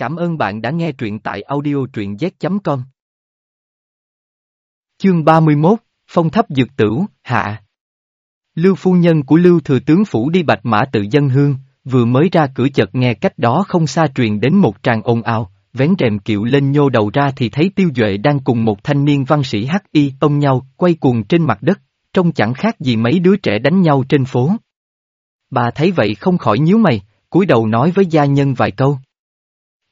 Cảm ơn bạn đã nghe truyện tại audio truyện z.com. Chương 31, Phong thấp dược tửu, hạ. Lưu phu nhân của Lưu Thừa Tướng Phủ đi bạch mã tự dân hương, vừa mới ra cửa chợt nghe cách đó không xa truyền đến một tràng ồn ào, vén rèm kiệu lên nhô đầu ra thì thấy Tiêu Duệ đang cùng một thanh niên văn sĩ hắc y ôm nhau, quay cuồng trên mặt đất, trông chẳng khác gì mấy đứa trẻ đánh nhau trên phố. Bà thấy vậy không khỏi nhíu mày, cúi đầu nói với gia nhân vài câu.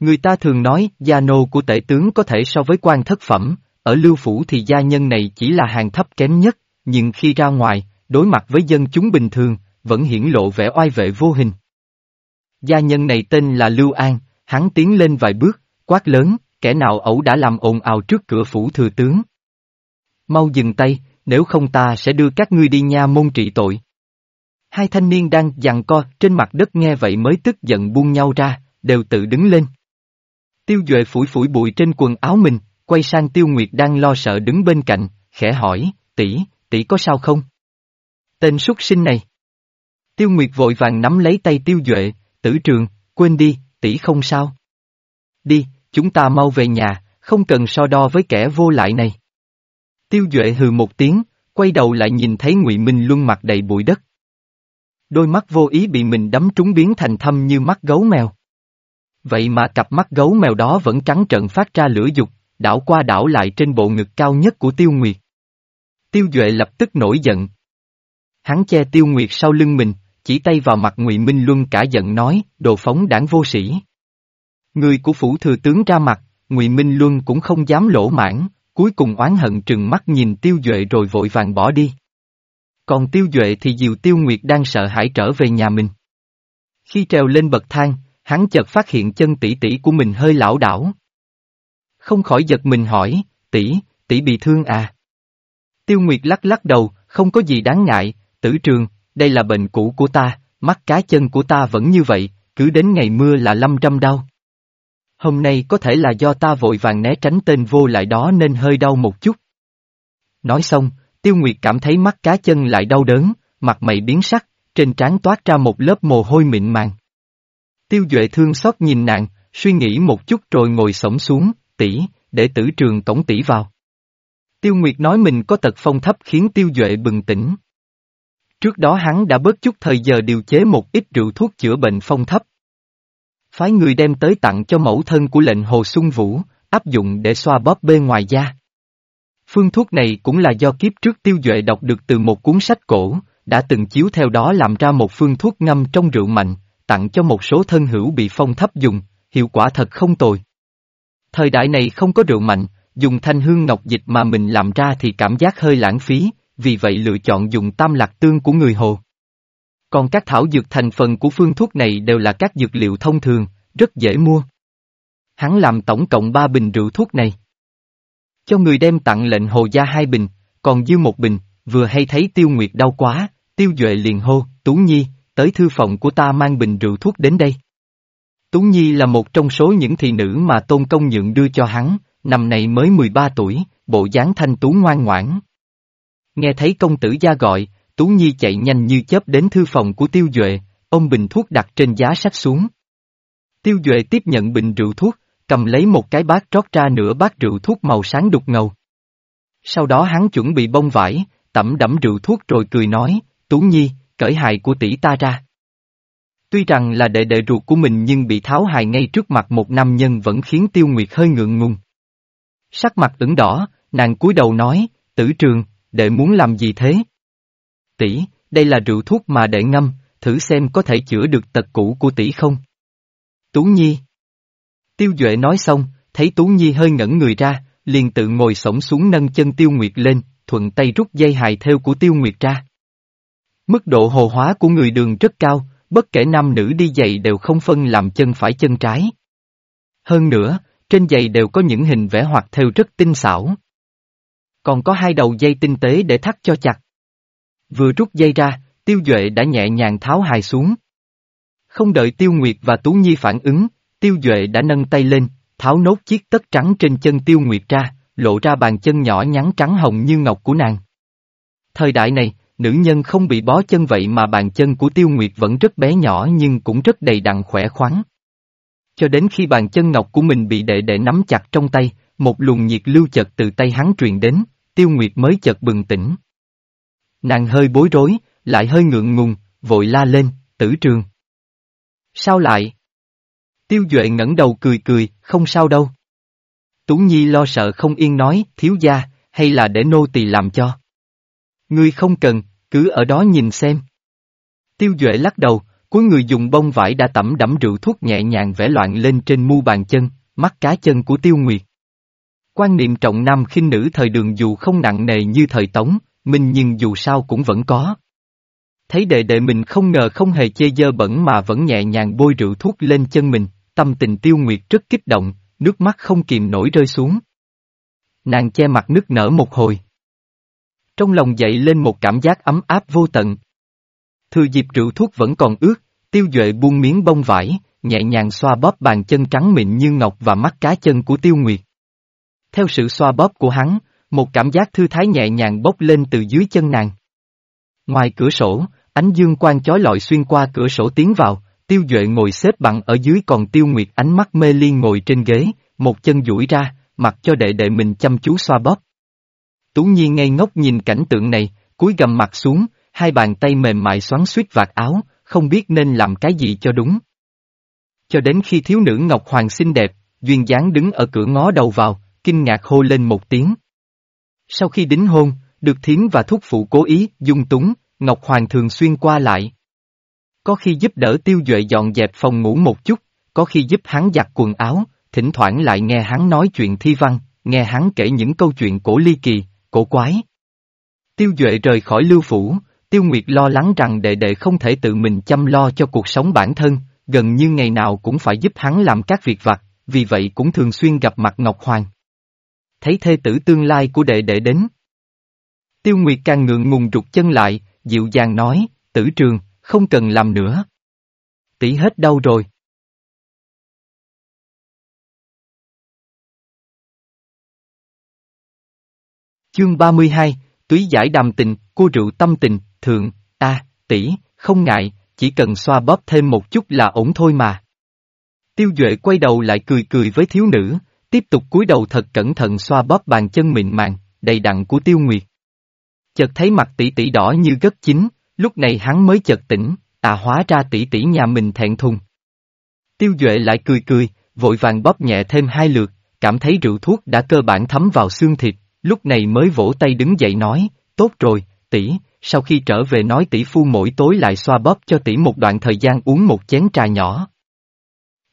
Người ta thường nói, gia nô của tể tướng có thể so với quan thất phẩm, ở lưu phủ thì gia nhân này chỉ là hàng thấp kém nhất, nhưng khi ra ngoài, đối mặt với dân chúng bình thường, vẫn hiển lộ vẻ oai vệ vô hình. Gia nhân này tên là Lưu An, hắn tiến lên vài bước, quát lớn, kẻ nào ẩu đã làm ồn ào trước cửa phủ thừa tướng. Mau dừng tay, nếu không ta sẽ đưa các ngươi đi nha môn trị tội. Hai thanh niên đang giằng co trên mặt đất nghe vậy mới tức giận buông nhau ra, đều tự đứng lên. Tiêu Duệ phủi phủi bụi trên quần áo mình, quay sang Tiêu Nguyệt đang lo sợ đứng bên cạnh, khẽ hỏi, tỷ, tỷ có sao không? Tên súc sinh này. Tiêu Nguyệt vội vàng nắm lấy tay Tiêu Duệ, tử trường, quên đi, tỷ không sao. Đi, chúng ta mau về nhà, không cần so đo với kẻ vô lại này. Tiêu Duệ hừ một tiếng, quay đầu lại nhìn thấy Ngụy Minh Luân mặt đầy bụi đất. Đôi mắt vô ý bị mình đấm trúng biến thành thâm như mắt gấu mèo. Vậy mà cặp mắt gấu mèo đó vẫn trắng trợn phát ra lửa dục, đảo qua đảo lại trên bộ ngực cao nhất của Tiêu Nguyệt. Tiêu Duệ lập tức nổi giận. Hắn che Tiêu Nguyệt sau lưng mình, chỉ tay vào mặt Ngụy Minh Luân cả giận nói, đồ phóng đảng vô sĩ. Người của phủ thừa tướng ra mặt, Ngụy Minh Luân cũng không dám lỗ mãn, cuối cùng oán hận trừng mắt nhìn Tiêu Duệ rồi vội vàng bỏ đi. Còn Tiêu Duệ thì dìu Tiêu Nguyệt đang sợ hãi trở về nhà mình. Khi trèo lên bậc thang, hắn chợt phát hiện chân tỷ tỷ của mình hơi lão đảo. Không khỏi giật mình hỏi, tỷ, tỷ bị thương à? Tiêu Nguyệt lắc lắc đầu, không có gì đáng ngại, tử trường, đây là bệnh cũ của ta, mắt cá chân của ta vẫn như vậy, cứ đến ngày mưa là lâm trăm đau. Hôm nay có thể là do ta vội vàng né tránh tên vô lại đó nên hơi đau một chút. Nói xong, Tiêu Nguyệt cảm thấy mắt cá chân lại đau đớn, mặt mày biến sắc, trên trán toát ra một lớp mồ hôi mịn màng. Tiêu Duệ thương xót nhìn nàng, suy nghĩ một chút rồi ngồi sổng xuống, tỷ, để tử trường tổng tỷ vào. Tiêu Nguyệt nói mình có tật phong thấp khiến Tiêu Duệ bừng tỉnh. Trước đó hắn đã bớt chút thời giờ điều chế một ít rượu thuốc chữa bệnh phong thấp. Phái người đem tới tặng cho mẫu thân của lệnh Hồ Xuân Vũ, áp dụng để xoa bóp bê ngoài da. Phương thuốc này cũng là do kiếp trước Tiêu Duệ đọc được từ một cuốn sách cổ, đã từng chiếu theo đó làm ra một phương thuốc ngâm trong rượu mạnh, tặng cho một số thân hữu bị phong thấp dùng, hiệu quả thật không tồi. Thời đại này không có rượu mạnh, dùng thanh hương ngọc dịch mà mình làm ra thì cảm giác hơi lãng phí, vì vậy lựa chọn dùng tam lạc tương của người Hồ. Còn các thảo dược thành phần của phương thuốc này đều là các dược liệu thông thường, rất dễ mua. Hắn làm tổng cộng 3 bình rượu thuốc này. Cho người đem tặng lệnh hồ gia hai bình, còn dư một bình, vừa hay thấy tiêu nguyệt đau quá, tiêu duệ liền hô, Tú Nhi, tới thư phòng của ta mang bình rượu thuốc đến đây. Tú Nhi là một trong số những thị nữ mà Tôn Công Nhượng đưa cho hắn, năm nay mới 13 tuổi, bộ dáng thanh tú ngoan ngoãn. Nghe thấy công tử gia gọi, Tú Nhi chạy nhanh như chớp đến thư phòng của Tiêu Duệ, ôm bình thuốc đặt trên giá sách xuống. Tiêu Duệ tiếp nhận bình rượu thuốc, cầm lấy một cái bát rót ra nửa bát rượu thuốc màu sáng đục ngầu. Sau đó hắn chuẩn bị bông vải, tẩm đẫm rượu thuốc rồi cười nói, Tú Nhi, cởi hài của tỷ ta ra. Tuy rằng là đệ đệ ruột của mình nhưng bị tháo hài ngay trước mặt một nam nhân vẫn khiến Tiêu Nguyệt hơi ngượng ngùng. Sắc mặt ửng đỏ, nàng cúi đầu nói, tử trường, đệ muốn làm gì thế? Tỷ, đây là rượu thuốc mà đệ ngâm, thử xem có thể chữa được tật cũ của tỷ không? Tú Nhi Tiêu Duệ nói xong, thấy Tú Nhi hơi ngẩn người ra, liền tự ngồi sổng xuống nâng chân Tiêu Nguyệt lên, thuận tay rút dây hài theo của Tiêu Nguyệt ra. Mức độ hồ hóa của người đường rất cao, bất kể nam nữ đi giày đều không phân làm chân phải chân trái. Hơn nữa, trên giày đều có những hình vẽ hoặc theo rất tinh xảo. Còn có hai đầu dây tinh tế để thắt cho chặt. Vừa rút dây ra, Tiêu Duệ đã nhẹ nhàng tháo hài xuống. Không đợi Tiêu Nguyệt và Tú Nhi phản ứng, Tiêu Duệ đã nâng tay lên, tháo nốt chiếc tất trắng trên chân Tiêu Nguyệt ra, lộ ra bàn chân nhỏ nhắn trắng hồng như ngọc của nàng. Thời đại này, nữ nhân không bị bó chân vậy mà bàn chân của Tiêu Nguyệt vẫn rất bé nhỏ nhưng cũng rất đầy đặn khỏe khoắn. Cho đến khi bàn chân ngọc của mình bị đệ đệ nắm chặt trong tay, một luồng nhiệt lưu chợt từ tay hắn truyền đến, tiêu nguyệt mới chợt bừng tỉnh. Nàng hơi bối rối, lại hơi ngượng ngùng, vội la lên, tử trường. Sao lại? Tiêu Duệ ngẩng đầu cười cười, không sao đâu. Tú Nhi lo sợ không yên nói, thiếu gia, hay là để nô tỳ làm cho. Ngươi không cần, cứ ở đó nhìn xem. Tiêu Duệ lắc đầu, cuối người dùng bông vải đã tẩm đẫm rượu thuốc nhẹ nhàng vẽ loạn lên trên mu bàn chân, mắt cá chân của Tiêu Nguyệt. Quan niệm trọng nam khinh nữ thời đường dù không nặng nề như thời Tống, mình nhưng dù sao cũng vẫn có. Thấy đệ đệ mình không ngờ không hề chê dơ bẩn mà vẫn nhẹ nhàng bôi rượu thuốc lên chân mình, tâm tình Tiêu Nguyệt rất kích động, nước mắt không kìm nổi rơi xuống. Nàng che mặt nước nở một hồi. Trong lòng dậy lên một cảm giác ấm áp vô tận. Thừa dịp rượu thuốc vẫn còn ướt, tiêu duệ buông miếng bông vải, nhẹ nhàng xoa bóp bàn chân trắng mịn như ngọc và mắt cá chân của tiêu nguyệt. Theo sự xoa bóp của hắn, một cảm giác thư thái nhẹ nhàng bốc lên từ dưới chân nàng. Ngoài cửa sổ, ánh dương quang chói lọi xuyên qua cửa sổ tiến vào, tiêu duệ ngồi xếp bằng ở dưới còn tiêu nguyệt ánh mắt mê ly ngồi trên ghế, một chân duỗi ra, mặc cho đệ đệ mình chăm chú xoa bóp. Tú Nhi ngây ngốc nhìn cảnh tượng này, cúi gầm mặt xuống, hai bàn tay mềm mại xoắn suýt vạt áo, không biết nên làm cái gì cho đúng. Cho đến khi thiếu nữ Ngọc Hoàng xinh đẹp, duyên dáng đứng ở cửa ngó đầu vào, kinh ngạc hô lên một tiếng. Sau khi đính hôn, được thiến và thúc phụ cố ý, dung túng, Ngọc Hoàng thường xuyên qua lại. Có khi giúp đỡ tiêu duệ dọn dẹp phòng ngủ một chút, có khi giúp hắn giặt quần áo, thỉnh thoảng lại nghe hắn nói chuyện thi văn, nghe hắn kể những câu chuyện cổ ly kỳ, cổ quái. Tiêu Duệ rời khỏi lưu phủ, Tiêu Nguyệt lo lắng rằng đệ đệ không thể tự mình chăm lo cho cuộc sống bản thân, gần như ngày nào cũng phải giúp hắn làm các việc vặt, vì vậy cũng thường xuyên gặp mặt Ngọc Hoàng. Thấy thê tử tương lai của đệ đệ đến. Tiêu Nguyệt càng ngượng ngùng rụt chân lại, dịu dàng nói, tử trường, không cần làm nữa. Tỷ hết đau rồi. Chương 32, túy giải đàm tình, cô rượu tâm tình, thượng, a, tỷ, không ngại, chỉ cần xoa bóp thêm một chút là ổn thôi mà. Tiêu Duệ quay đầu lại cười cười với thiếu nữ, tiếp tục cúi đầu thật cẩn thận xoa bóp bàn chân mịn màng, đầy đặn của Tiêu Nguyệt. Chợt thấy mặt tỷ tỷ đỏ như gất chín, lúc này hắn mới chợt tỉnh, à hóa ra tỷ tỷ nhà mình thẹn thùng. Tiêu Duệ lại cười cười, vội vàng bóp nhẹ thêm hai lượt, cảm thấy rượu thuốc đã cơ bản thấm vào xương thịt, lúc này mới vỗ tay đứng dậy nói, tốt rồi, tỷ, sau khi trở về nói tỷ phu mỗi tối lại xoa bóp cho tỷ một đoạn thời gian uống một chén trà nhỏ.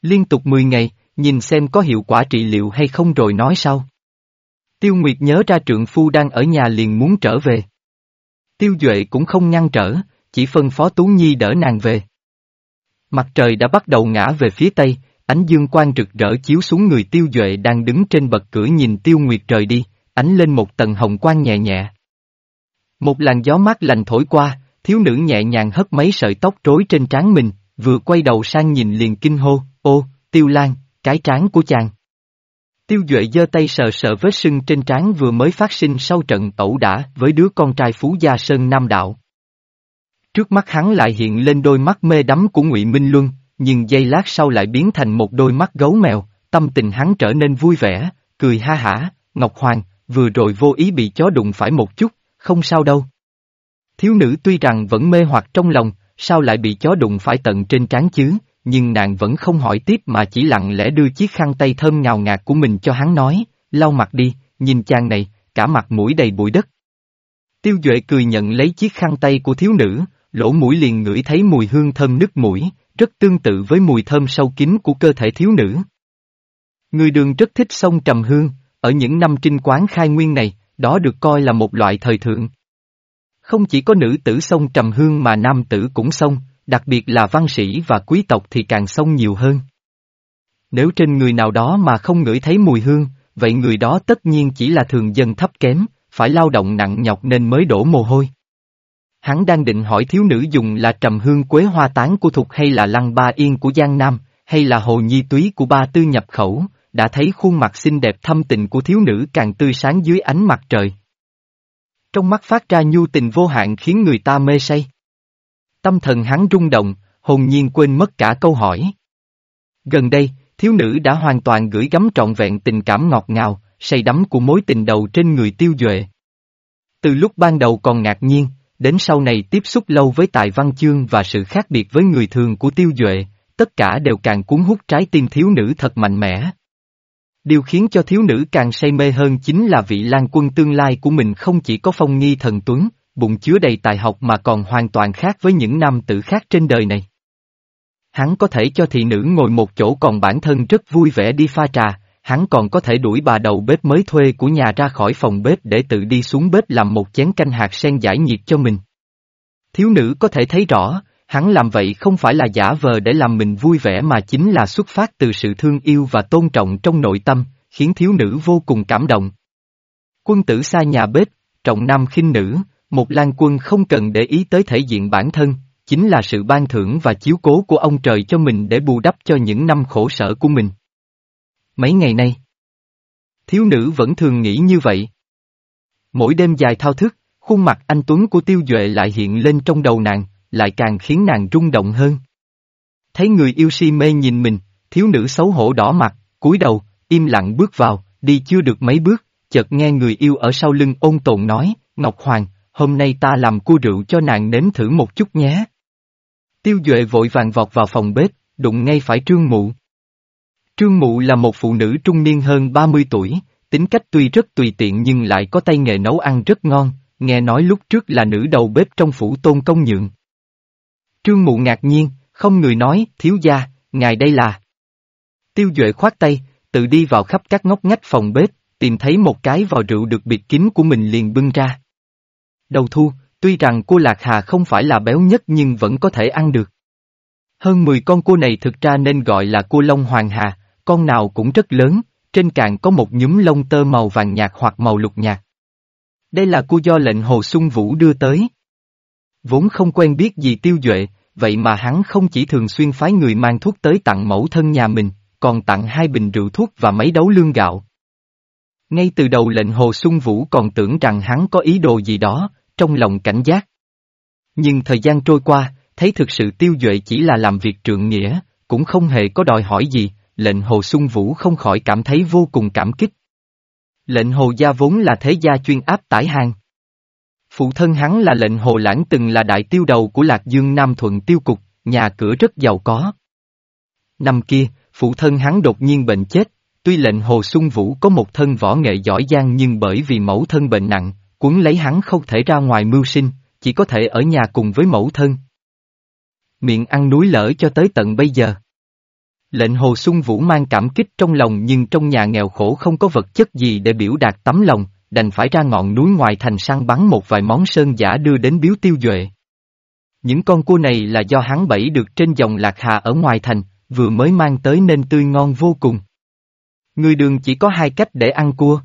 Liên tục 10 ngày, nhìn xem có hiệu quả trị liệu hay không rồi nói sau. Tiêu Nguyệt nhớ ra trượng phu đang ở nhà liền muốn trở về. Tiêu Duệ cũng không ngăn trở, chỉ phân phó Tú Nhi đỡ nàng về. Mặt trời đã bắt đầu ngã về phía tây, ánh dương quang rực rỡ chiếu xuống người Tiêu Duệ đang đứng trên bậc cửa nhìn Tiêu Nguyệt rời đi, ánh lên một tầng hồng quang nhẹ nhẹ. Một làn gió mát lành thổi qua, thiếu nữ nhẹ nhàng hất mấy sợi tóc rối trên trán mình, vừa quay đầu sang nhìn liền kinh hô, ô, tiêu lan, cái trán của chàng. Tiêu Duệ giơ tay sờ sờ vết sưng trên trán vừa mới phát sinh sau trận tẩu đả với đứa con trai Phú Gia Sơn Nam Đạo. Trước mắt hắn lại hiện lên đôi mắt mê đắm của Ngụy Minh Luân, nhưng giây lát sau lại biến thành một đôi mắt gấu mèo, tâm tình hắn trở nên vui vẻ, cười ha hả, Ngọc Hoàng, vừa rồi vô ý bị chó đụng phải một chút, không sao đâu. Thiếu nữ tuy rằng vẫn mê hoặc trong lòng, sao lại bị chó đụng phải tận trên trán chứ, nhưng nàng vẫn không hỏi tiếp mà chỉ lặng lẽ đưa chiếc khăn tay thơm ngào ngạt của mình cho hắn nói, lau mặt đi, nhìn chàng này, cả mặt mũi đầy bụi đất. Tiêu Duệ cười nhận lấy chiếc khăn tay của thiếu nữ, lỗ mũi liền ngửi thấy mùi hương thơm nứt mũi, rất tương tự với mùi thơm sâu kín của cơ thể thiếu nữ. Người đường rất thích sông trầm hương, ở những năm trinh quán khai nguyên này, đó được coi là một loại thời thượng. Không chỉ có nữ tử sông trầm hương mà nam tử cũng sông, đặc biệt là văn sĩ và quý tộc thì càng sông nhiều hơn. Nếu trên người nào đó mà không ngửi thấy mùi hương, vậy người đó tất nhiên chỉ là thường dân thấp kém, phải lao động nặng nhọc nên mới đổ mồ hôi. Hắn đang định hỏi thiếu nữ dùng là trầm hương quế hoa tán của Thục hay là lăng ba yên của Giang Nam, hay là hồ nhi túy của ba tư nhập khẩu, đã thấy khuôn mặt xinh đẹp thâm tình của thiếu nữ càng tươi sáng dưới ánh mặt trời. Trong mắt phát ra nhu tình vô hạn khiến người ta mê say. Tâm thần hắn rung động, hồn nhiên quên mất cả câu hỏi. Gần đây, thiếu nữ đã hoàn toàn gửi gắm trọn vẹn tình cảm ngọt ngào, say đắm của mối tình đầu trên người tiêu duệ. Từ lúc ban đầu còn ngạc nhiên, đến sau này tiếp xúc lâu với tài văn chương và sự khác biệt với người thường của tiêu duệ, tất cả đều càng cuốn hút trái tim thiếu nữ thật mạnh mẽ. Điều khiến cho thiếu nữ càng say mê hơn chính là vị lan quân tương lai của mình không chỉ có phong nghi thần tuấn, bụng chứa đầy tài học mà còn hoàn toàn khác với những nam tử khác trên đời này. Hắn có thể cho thị nữ ngồi một chỗ còn bản thân rất vui vẻ đi pha trà, hắn còn có thể đuổi bà đầu bếp mới thuê của nhà ra khỏi phòng bếp để tự đi xuống bếp làm một chén canh hạt sen giải nhiệt cho mình. Thiếu nữ có thể thấy rõ, hắn làm vậy không phải là giả vờ để làm mình vui vẻ mà chính là xuất phát từ sự thương yêu và tôn trọng trong nội tâm, khiến thiếu nữ vô cùng cảm động. Quân tử xa nhà bếp, trọng nam khinh nữ, một lan quân không cần để ý tới thể diện bản thân, chính là sự ban thưởng và chiếu cố của ông trời cho mình để bù đắp cho những năm khổ sở của mình. Mấy ngày nay, thiếu nữ vẫn thường nghĩ như vậy. Mỗi đêm dài thao thức, khuôn mặt anh Tuấn của Tiêu Duệ lại hiện lên trong đầu nàng, lại càng khiến nàng rung động hơn. Thấy người yêu si mê nhìn mình, thiếu nữ xấu hổ đỏ mặt, cúi đầu, im lặng bước vào, đi chưa được mấy bước, chợt nghe người yêu ở sau lưng ôn tồn nói, Ngọc Hoàng, hôm nay ta làm cua rượu cho nàng nếm thử một chút nhé. Tiêu Duệ vội vàng vọt vào phòng bếp, đụng ngay phải trương mụ. Trương Mụ là một phụ nữ trung niên hơn 30 tuổi, tính cách tuy rất tùy tiện nhưng lại có tay nghề nấu ăn rất ngon, nghe nói lúc trước là nữ đầu bếp trong phủ tôn công nhượng. Trương Mụ ngạc nhiên, không người nói, thiếu gia, ngài đây là. Tiêu Duệ khoát tay, tự đi vào khắp các ngóc ngách phòng bếp, tìm thấy một cái vò rượu được biệt kín của mình liền bưng ra. Đầu thu, tuy rằng cô Lạc Hà không phải là béo nhất nhưng vẫn có thể ăn được. Hơn 10 con cua này thực ra nên gọi là cua lông hoàng hà, con nào cũng rất lớn, trên càng có một nhúm lông tơ màu vàng nhạt hoặc màu lục nhạt. Đây là cua do lệnh Hồ Xuân Vũ đưa tới. Vốn không quen biết gì tiêu duệ, vậy mà hắn không chỉ thường xuyên phái người mang thuốc tới tặng mẫu thân nhà mình, còn tặng hai bình rượu thuốc và mấy đấu lương gạo. Ngay từ đầu lệnh Hồ Xuân Vũ còn tưởng rằng hắn có ý đồ gì đó, trong lòng cảnh giác. Nhưng thời gian trôi qua, thấy thực sự tiêu duệ chỉ là làm việc trượng nghĩa, cũng không hề có đòi hỏi gì, lệnh Hồ Xuân Vũ không khỏi cảm thấy vô cùng cảm kích. Lệnh Hồ Gia vốn là thế gia chuyên áp tải hàng. Phụ thân hắn là lệnh Hồ Lãng từng là đại tiêu đầu của Lạc Dương Nam Thuận tiêu cục, nhà cửa rất giàu có. Năm kia, phụ thân hắn đột nhiên bệnh chết, tuy lệnh Hồ Xuân Vũ có một thân võ nghệ giỏi giang nhưng bởi vì mẫu thân bệnh nặng, cuốn lấy hắn không thể ra ngoài mưu sinh, chỉ có thể ở nhà cùng với mẫu thân. Miệng ăn núi lỡ cho tới tận bây giờ. Lệnh Hồ Xuân Vũ mang cảm kích trong lòng nhưng trong nhà nghèo khổ không có vật chất gì để biểu đạt tấm lòng, đành phải ra ngọn núi ngoài thành săn bắn một vài món sơn giả đưa đến biếu tiêu duệ. Những con cua này là do hắn bẫy được trên dòng lạc hà ở ngoài thành, vừa mới mang tới nên tươi ngon vô cùng. Người đường chỉ có hai cách để ăn cua.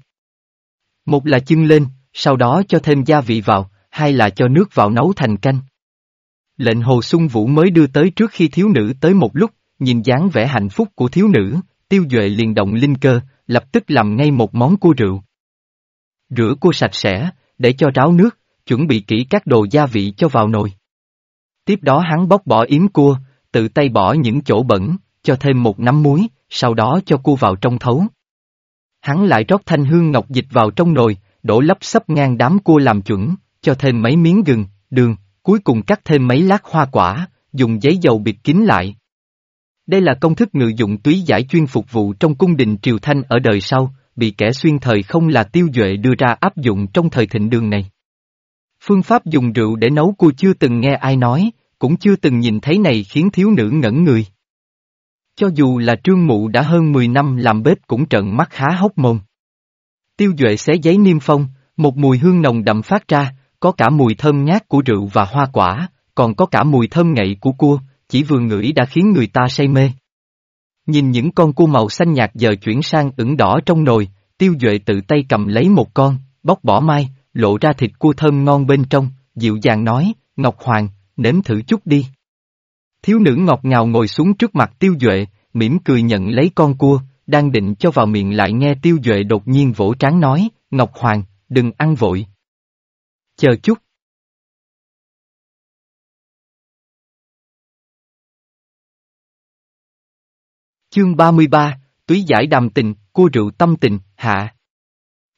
Một là chưng lên, sau đó cho thêm gia vị vào, hai là cho nước vào nấu thành canh. Lệnh Hồ Xuân Vũ mới đưa tới trước khi thiếu nữ tới một lúc, nhìn dáng vẻ hạnh phúc của thiếu nữ, tiêu duệ liền động linh cơ, lập tức làm ngay một món cua rượu. Rửa cua sạch sẽ, để cho ráo nước, chuẩn bị kỹ các đồ gia vị cho vào nồi. Tiếp đó hắn bóc bỏ yếm cua, tự tay bỏ những chỗ bẩn, cho thêm một nắm muối, sau đó cho cua vào trong thấu. Hắn lại rót thanh hương ngọc dịch vào trong nồi, đổ lấp sấp ngang đám cua làm chuẩn, cho thêm mấy miếng gừng, đường, cuối cùng cắt thêm mấy lát hoa quả, dùng giấy dầu bịt kín lại. Đây là công thức ngự dụng túy giải chuyên phục vụ trong cung đình Triều Thanh ở đời sau, bị kẻ xuyên thời không là tiêu duệ đưa ra áp dụng trong thời thịnh đường này. Phương pháp dùng rượu để nấu cua chưa từng nghe ai nói, cũng chưa từng nhìn thấy này khiến thiếu nữ ngẩn người. Cho dù là trương mụ đã hơn 10 năm làm bếp cũng trợn mắt há hốc mồm. Tiêu duệ xé giấy niêm phong, một mùi hương nồng đậm phát ra, có cả mùi thơm ngát của rượu và hoa quả, còn có cả mùi thơm ngậy của cua, chỉ vừa ngửi đã khiến người ta say mê. Nhìn những con cua màu xanh nhạt giờ chuyển sang ửng đỏ trong nồi, tiêu duệ tự tay cầm lấy một con, bóc bỏ mai, lộ ra thịt cua thơm ngon bên trong, dịu dàng nói, Ngọc Hoàng, nếm thử chút đi. Thiếu nữ ngọt ngào ngồi xuống trước mặt tiêu duệ, mỉm cười nhận lấy con cua, đang định cho vào miệng lại nghe tiêu duệ đột nhiên vỗ trán nói, Ngọc Hoàng, đừng ăn vội. Chờ chút. Chương 33, túy giải đàm tình, cua rượu tâm tình, hạ.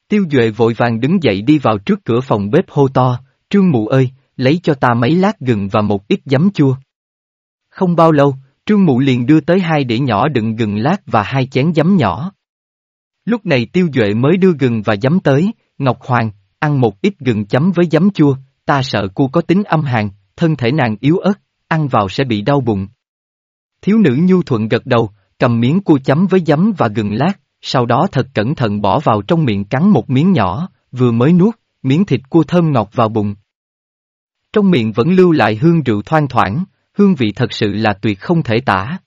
Tiêu Duệ vội vàng đứng dậy đi vào trước cửa phòng bếp hô to, trương mụ ơi, lấy cho ta mấy lát gừng và một ít giấm chua. Không bao lâu, trương mụ liền đưa tới hai đĩa nhỏ đựng gừng lát và hai chén giấm nhỏ. Lúc này Tiêu Duệ mới đưa gừng và giấm tới, Ngọc Hoàng, ăn một ít gừng chấm với giấm chua, ta sợ cô có tính âm hàn, thân thể nàng yếu ớt, ăn vào sẽ bị đau bụng. Thiếu nữ nhu thuận gật đầu, cầm miếng cua chấm với giấm và gừng lát, sau đó thật cẩn thận bỏ vào trong miệng cắn một miếng nhỏ, vừa mới nuốt, miếng thịt cua thơm ngọt vào bụng. Trong miệng vẫn lưu lại hương rượu thoang thoảng, hương vị thật sự là tuyệt không thể tả.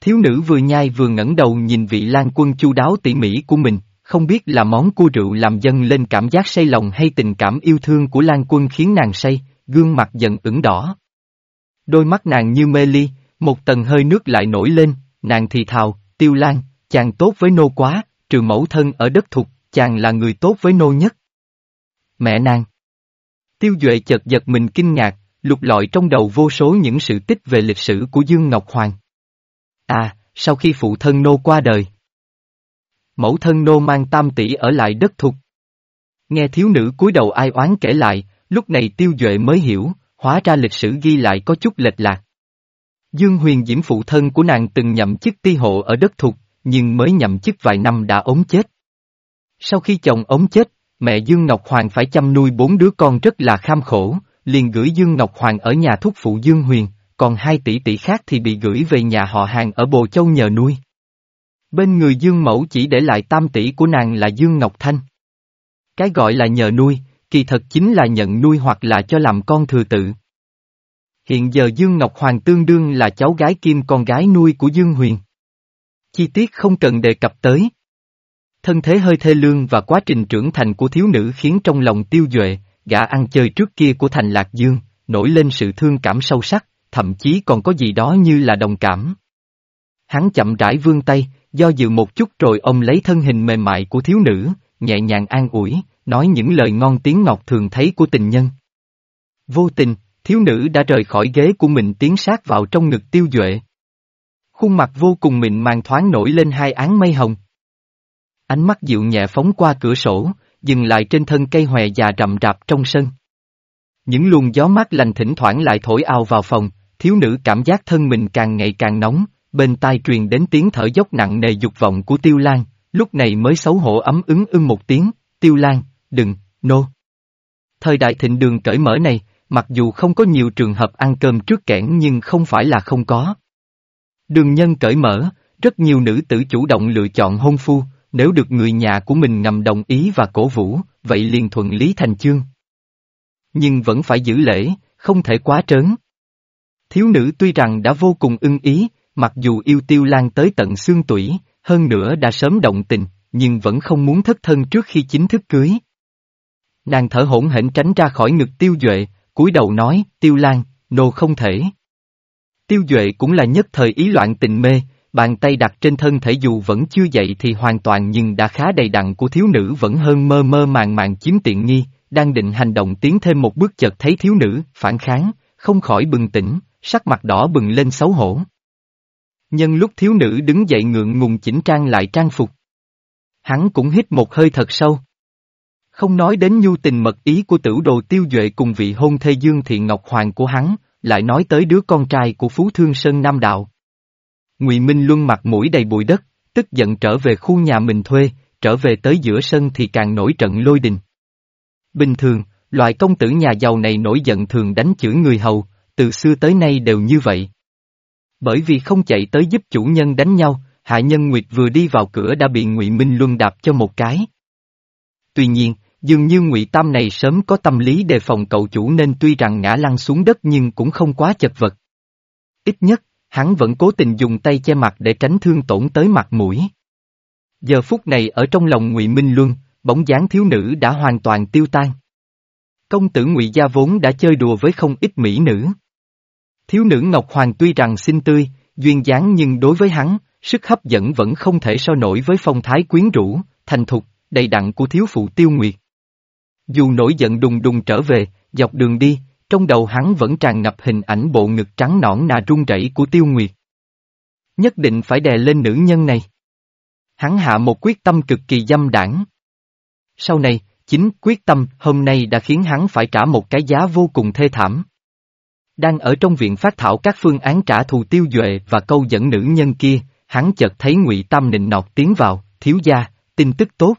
Thiếu nữ vừa nhai vừa ngẩng đầu nhìn vị lan quân chu đáo tỉ mỉ của mình, không biết là món cua rượu làm dâng lên cảm giác say lòng hay tình cảm yêu thương của lan quân khiến nàng say, gương mặt dần ửng đỏ. Đôi mắt nàng như mê ly, một tầng hơi nước lại nổi lên, nàng thì thào, tiêu lan, chàng tốt với nô quá, trừ mẫu thân ở đất thục, chàng là người tốt với nô nhất. Mẹ nàng. Tiêu Duệ chợt giật mình kinh ngạc, lục lọi trong đầu vô số những sự tích về lịch sử của Dương Ngọc Hoàng. À, sau khi phụ thân nô qua đời. Mẫu thân nô mang tam tỷ ở lại đất thục. Nghe thiếu nữ cúi đầu ai oán kể lại, lúc này tiêu duệ mới hiểu, hóa ra lịch sử ghi lại có chút lệch lạc. Dương huyền diễm phụ thân của nàng từng nhậm chức ti hộ ở đất thục, nhưng mới nhậm chức vài năm đã ốm chết. Sau khi chồng ốm chết, mẹ Dương Ngọc Hoàng phải chăm nuôi bốn đứa con rất là kham khổ, liền gửi Dương Ngọc Hoàng ở nhà thúc phụ Dương Huyền, còn hai tỷ tỷ khác thì bị gửi về nhà họ hàng ở Bồ Châu nhờ nuôi. Bên người Dương Mẫu chỉ để lại tam tỷ của nàng là Dương Ngọc Thanh. Cái gọi là nhờ nuôi, kỳ thật chính là nhận nuôi hoặc là cho làm con thừa tự. Hiện giờ Dương Ngọc Hoàng tương đương là cháu gái kim con gái nuôi của Dương Huyền. Chi tiết không cần đề cập tới. Thân thế hơi thê lương và quá trình trưởng thành của thiếu nữ khiến trong lòng tiêu duệ, gã ăn chơi trước kia của thành Lạc Dương, nổi lên sự thương cảm sâu sắc, thậm chí còn có gì đó như là đồng cảm. Hắn chậm rãi vươn tay, do dự một chút rồi ông lấy thân hình mềm mại của thiếu nữ, nhẹ nhàng an ủi, nói những lời ngon tiếng ngọt thường thấy của tình nhân. Vô tình, thiếu nữ đã rời khỏi ghế của mình tiến sát vào trong ngực tiêu duệ. Khuôn mặt vô cùng mịn màng thoáng nổi lên hai áng mây hồng. Ánh mắt dịu nhẹ phóng qua cửa sổ, dừng lại trên thân cây hòe già rậm rạp trong sân. Những luồng gió mát lành thỉnh thoảng lại thổi ào vào phòng, thiếu nữ cảm giác thân mình càng ngày càng nóng, bên tai truyền đến tiếng thở dốc nặng nề dục vọng của Tiêu Lan, lúc này mới xấu hổ ấm ứng ưng một tiếng, Tiêu Lan, đừng, nô. No. Thời đại thịnh đường cởi mở này, mặc dù không có nhiều trường hợp ăn cơm trước kẽn nhưng không phải là không có. Đường nhân cởi mở, rất nhiều nữ tử chủ động lựa chọn hôn phu, nếu được người nhà của mình ngầm đồng ý và cổ vũ, vậy liền thuận lý thành chương. Nhưng vẫn phải giữ lễ, không thể quá trớn. Thiếu nữ tuy rằng đã vô cùng ưng ý, mặc dù yêu tiêu lan tới tận xương tủy, hơn nữa đã sớm động tình, nhưng vẫn không muốn thất thân trước khi chính thức cưới. Nàng thở hổn hển tránh ra khỏi ngực tiêu duệ, cúi đầu nói, tiêu lan, nô không thể. Tiêu duệ cũng là nhất thời ý loạn tình mê, bàn tay đặt trên thân thể dù vẫn chưa dậy thì hoàn toàn nhưng đã khá đầy đặn của thiếu nữ vẫn hơn mơ mơ màng màng chiếm tiện nghi, đang định hành động tiến thêm một bước chợt thấy thiếu nữ, phản kháng, không khỏi bừng tỉnh, sắc mặt đỏ bừng lên xấu hổ. Nhân lúc thiếu nữ đứng dậy ngượng ngùng chỉnh trang lại trang phục. Hắn cũng hít một hơi thật sâu. Không nói đến nhu tình mật ý của tử đồ tiêu duệ cùng vị hôn thê Dương Thiện Ngọc Hoàng của hắn, lại nói tới đứa con trai của Phú Thương Sơn Nam Đạo. Ngụy Minh Luân mặt mũi đầy bụi đất, tức giận trở về khu nhà mình thuê, trở về tới giữa sân thì càng nổi trận lôi đình. Bình thường, loại công tử nhà giàu này nổi giận thường đánh chửi người hầu, từ xưa tới nay đều như vậy. Bởi vì không chạy tới giúp chủ nhân đánh nhau, hạ nhân Nguyệt vừa đi vào cửa đã bị Ngụy Minh Luân đạp cho một cái. Tuy nhiên, dường như Ngụy Tam này sớm có tâm lý đề phòng cậu chủ nên tuy rằng ngã lăn xuống đất nhưng cũng không quá chật vật. Ít nhất, hắn vẫn cố tình dùng tay che mặt để tránh thương tổn tới mặt mũi. Giờ phút này ở trong lòng Ngụy Minh Luân, bóng dáng thiếu nữ đã hoàn toàn tiêu tan. Công tử Ngụy Gia vốn đã chơi đùa với không ít mỹ nữ. Thiếu nữ Ngọc Hoàng tuy rằng xinh tươi, duyên dáng nhưng đối với hắn, sức hấp dẫn vẫn không thể so nổi với phong thái quyến rũ, thành thục, đầy đặn của thiếu phụ tiêu nguyệt. Dù nổi giận đùng đùng trở về, dọc đường đi, trong đầu hắn vẫn tràn ngập hình ảnh bộ ngực trắng nõn nà run rẩy của tiêu nguyệt. Nhất định phải đè lên nữ nhân này. Hắn hạ một quyết tâm cực kỳ dâm đảng. Sau này, chính quyết tâm hôm nay đã khiến hắn phải trả một cái giá vô cùng thê thảm. Đang ở trong viện phát thảo các phương án trả thù tiêu duệ và câu dẫn nữ nhân kia, hắn chợt thấy ngụy Tam nịnh nọt tiến vào, thiếu gia, tin tức tốt.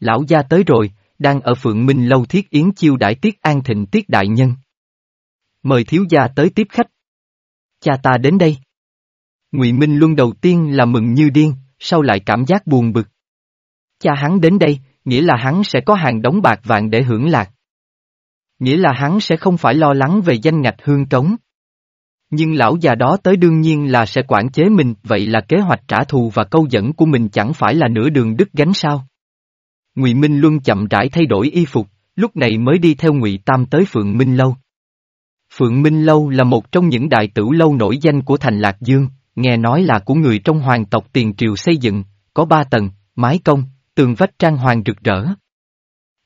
Lão gia tới rồi, đang ở phượng minh lâu thiết yến chiêu đãi tiết an thịnh tiết đại nhân. Mời thiếu gia tới tiếp khách. Cha ta đến đây. Ngụy Minh Luân đầu tiên là mừng như điên, sau lại cảm giác buồn bực. Cha hắn đến đây, nghĩa là hắn sẽ có hàng đống bạc vàng để hưởng lạc. Nghĩa là hắn sẽ không phải lo lắng về danh ngạch hương trống. Nhưng lão già đó tới đương nhiên là sẽ quản chế mình, vậy là kế hoạch trả thù và câu dẫn của mình chẳng phải là nửa đường đứt gánh sao. Ngụy Minh Luân chậm rãi thay đổi y phục, lúc này mới đi theo Ngụy Tam tới Phượng Minh Lâu. Phượng Minh Lâu là một trong những đại tử lâu nổi danh của thành Lạc Dương, nghe nói là của người trong hoàng tộc tiền triều xây dựng, có ba tầng, mái công, tường vách trang hoàng rực rỡ.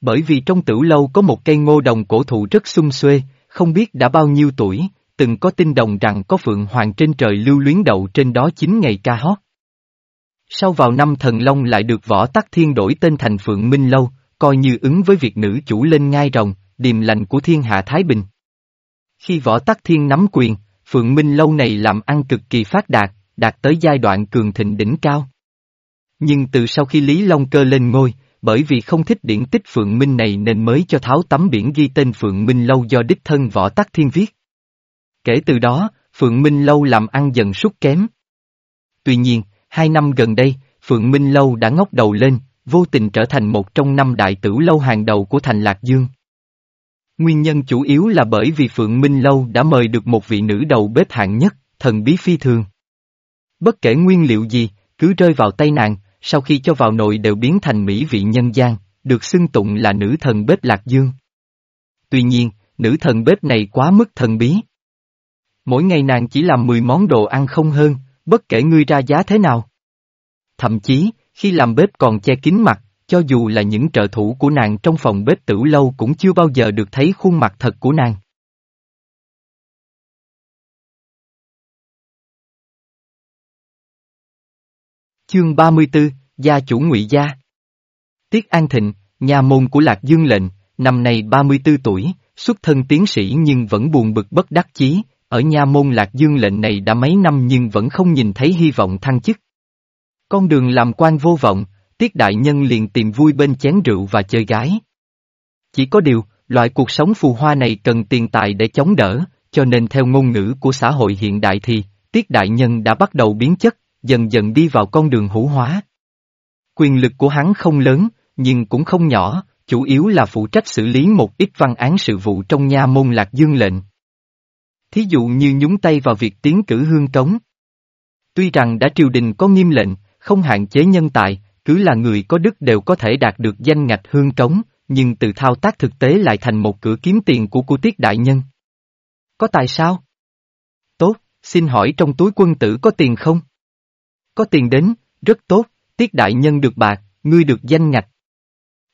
Bởi vì trong tử lâu có một cây ngô đồng cổ thụ rất sung xuê, không biết đã bao nhiêu tuổi, từng có tin đồng rằng có phượng hoàng trên trời lưu luyến đậu trên đó chín ngày ca hót. Sau vào năm thần long lại được võ tắc thiên đổi tên thành phượng minh lâu, coi như ứng với việc nữ chủ lên ngai rồng, điềm lành của thiên hạ Thái Bình. Khi võ tắc thiên nắm quyền, phượng minh lâu này làm ăn cực kỳ phát đạt, đạt tới giai đoạn cường thịnh đỉnh cao. Nhưng từ sau khi Lý Long Cơ lên ngôi, bởi vì không thích điển tích Phượng Minh này nên mới cho tháo tấm biển ghi tên Phượng Minh Lâu do đích thân võ tắc thiên viết. Kể từ đó, Phượng Minh Lâu làm ăn dần sút kém. Tuy nhiên, hai năm gần đây, Phượng Minh Lâu đã ngóc đầu lên, vô tình trở thành một trong năm đại tử lâu hàng đầu của thành Lạc Dương. Nguyên nhân chủ yếu là bởi vì Phượng Minh Lâu đã mời được một vị nữ đầu bếp hạng nhất, thần bí phi thường. Bất kể nguyên liệu gì, cứ rơi vào tay nàng, sau khi cho vào nồi đều biến thành mỹ vị nhân gian, được xưng tụng là nữ thần bếp Lạc Dương. Tuy nhiên, nữ thần bếp này quá mức thần bí. Mỗi ngày nàng chỉ làm 10 món đồ ăn không hơn, bất kể ngươi ra giá thế nào. Thậm chí, khi làm bếp còn che kín mặt, cho dù là những trợ thủ của nàng trong phòng bếp tử lâu cũng chưa bao giờ được thấy khuôn mặt thật của nàng. Chương 34, Gia chủ ngụy Gia Tiết An Thịnh, nhà môn của Lạc Dương lệnh, năm nay 34 tuổi, xuất thân tiến sĩ nhưng vẫn buồn bực bất đắc chí, ở nha môn Lạc Dương lệnh này đã mấy năm nhưng vẫn không nhìn thấy hy vọng thăng chức. Con đường làm quan vô vọng, Tiết Đại Nhân liền tìm vui bên chén rượu và chơi gái. Chỉ có điều, loại cuộc sống phù hoa này cần tiền tài để chống đỡ, cho nên theo ngôn ngữ của xã hội hiện đại thì, Tiết Đại Nhân đã bắt đầu biến chất, dần dần đi vào con đường hữu hóa. Quyền lực của hắn không lớn, nhưng cũng không nhỏ, chủ yếu là phụ trách xử lý một ít văn án sự vụ trong nha môn lạc dương lệnh. Thí dụ như nhúng tay vào việc tiến cử hương trống. Tuy rằng đã triều đình có nghiêm lệnh, không hạn chế nhân tài, cứ là người có đức đều có thể đạt được danh ngạch hương trống, nhưng từ thao tác thực tế lại thành một cửa kiếm tiền của cô tiết đại nhân. Có tài sao? Tốt, xin hỏi trong túi quân tử có tiền không? Có tiền đến, rất tốt, tiết đại nhân được bạc, ngươi được danh ngạch.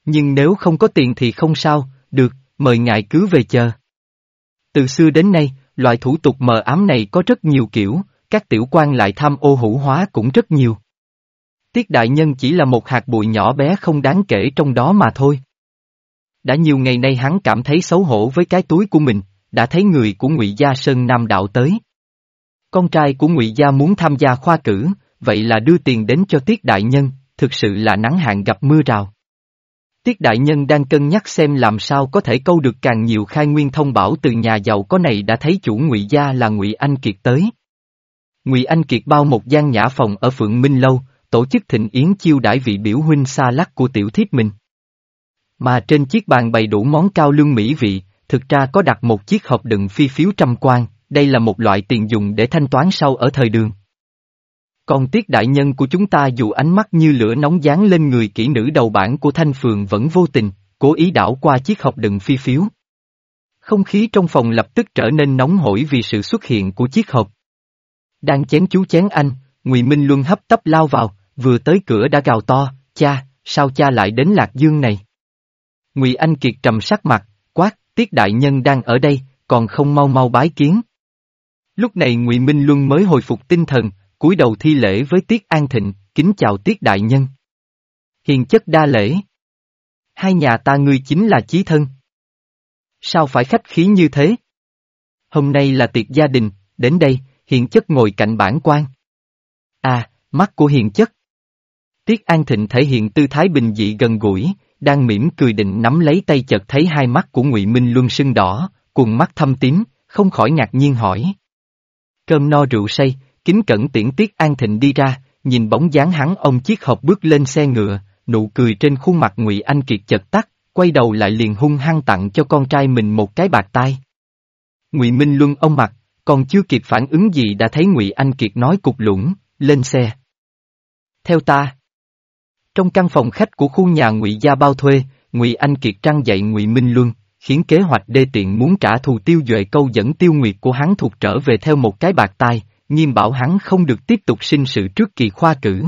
Nhưng nếu không có tiền thì không sao, được, mời ngài cứ về chờ. Từ xưa đến nay, loại thủ tục mờ ám này có rất nhiều kiểu, các tiểu quan lại tham ô hữu hóa cũng rất nhiều. Tiết đại nhân chỉ là một hạt bụi nhỏ bé không đáng kể trong đó mà thôi. Đã nhiều ngày nay hắn cảm thấy xấu hổ với cái túi của mình, đã thấy người của ngụy Gia Sơn Nam Đạo tới. Con trai của ngụy Gia muốn tham gia khoa cử, vậy là đưa tiền đến cho Tiết Đại Nhân, thực sự là nắng hạn gặp mưa rào. Tiết Đại Nhân đang cân nhắc xem làm sao có thể câu được càng nhiều khai nguyên thông bảo từ nhà giàu có này đã thấy chủ ngụy Gia là ngụy Anh Kiệt tới. Ngụy Anh Kiệt bao một gian nhã phòng ở Phượng Minh Lâu, tổ chức thịnh yến chiêu đãi vị biểu huynh xa lắc của tiểu thiếp mình. Mà trên chiếc bàn bày đủ món cao lương mỹ vị, thực ra có đặt một chiếc hộp đựng phi phiếu trăm quan, đây là một loại tiền dùng để thanh toán sau ở thời đường. Còn tiết đại nhân của chúng ta dù ánh mắt như lửa nóng dán lên người kỹ nữ đầu bản của thanh phường vẫn vô tình, cố ý đảo qua chiếc hộp đựng phi phiếu. Không khí trong phòng lập tức trở nên nóng hổi vì sự xuất hiện của chiếc hộp. Đang chén chú chén anh, Ngụy Minh Luân hấp tấp lao vào, vừa tới cửa đã gào to, cha, sao cha lại đến Lạc Dương này? Ngụy Anh Kiệt trầm sắc mặt, quát, tiết đại nhân đang ở đây, còn không mau mau bái kiến. Lúc này Ngụy Minh Luân mới hồi phục tinh thần, cúi đầu thi lễ với Tiết An Thịnh, kính chào Tiết Đại Nhân. Hiền chất đa lễ. Hai nhà ta ngươi chính là chí thân. Sao phải khách khí như thế? Hôm nay là tiệc gia đình, đến đây, hiền chất ngồi cạnh bản quan. À, mắt của hiền chất. Tiết An Thịnh thể hiện tư thái bình dị gần gũi, đang mỉm cười định nắm lấy tay chợt thấy hai mắt của Ngụy Minh Luân sưng đỏ, cùng mắt thâm tím, không khỏi ngạc nhiên hỏi. Cơm no rượu say, kính cẩn tiễn Tiết An Thịnh đi ra, nhìn bóng dáng hắn ông chiếc hộp bước lên xe ngựa, nụ cười trên khuôn mặt Ngụy Anh Kiệt chợt tắt, quay đầu lại liền hung hăng tặng cho con trai mình một cái bạc tai. Ngụy Minh Luân ông mặt, còn chưa kịp phản ứng gì đã thấy Ngụy Anh Kiệt nói cục lũng, lên xe. Theo ta. Trong căn phòng khách của khu nhà Ngụy gia bao thuê, Ngụy Anh Kiệt trăng dậy Ngụy Minh Luân, khiến kế hoạch đê tiện muốn trả thù tiêu duệ câu dẫn tiêu nguyệt của hắn thuộc trở về theo một cái bạc tai, nghiêm bảo hắn không được tiếp tục sinh sự trước kỳ khoa cử.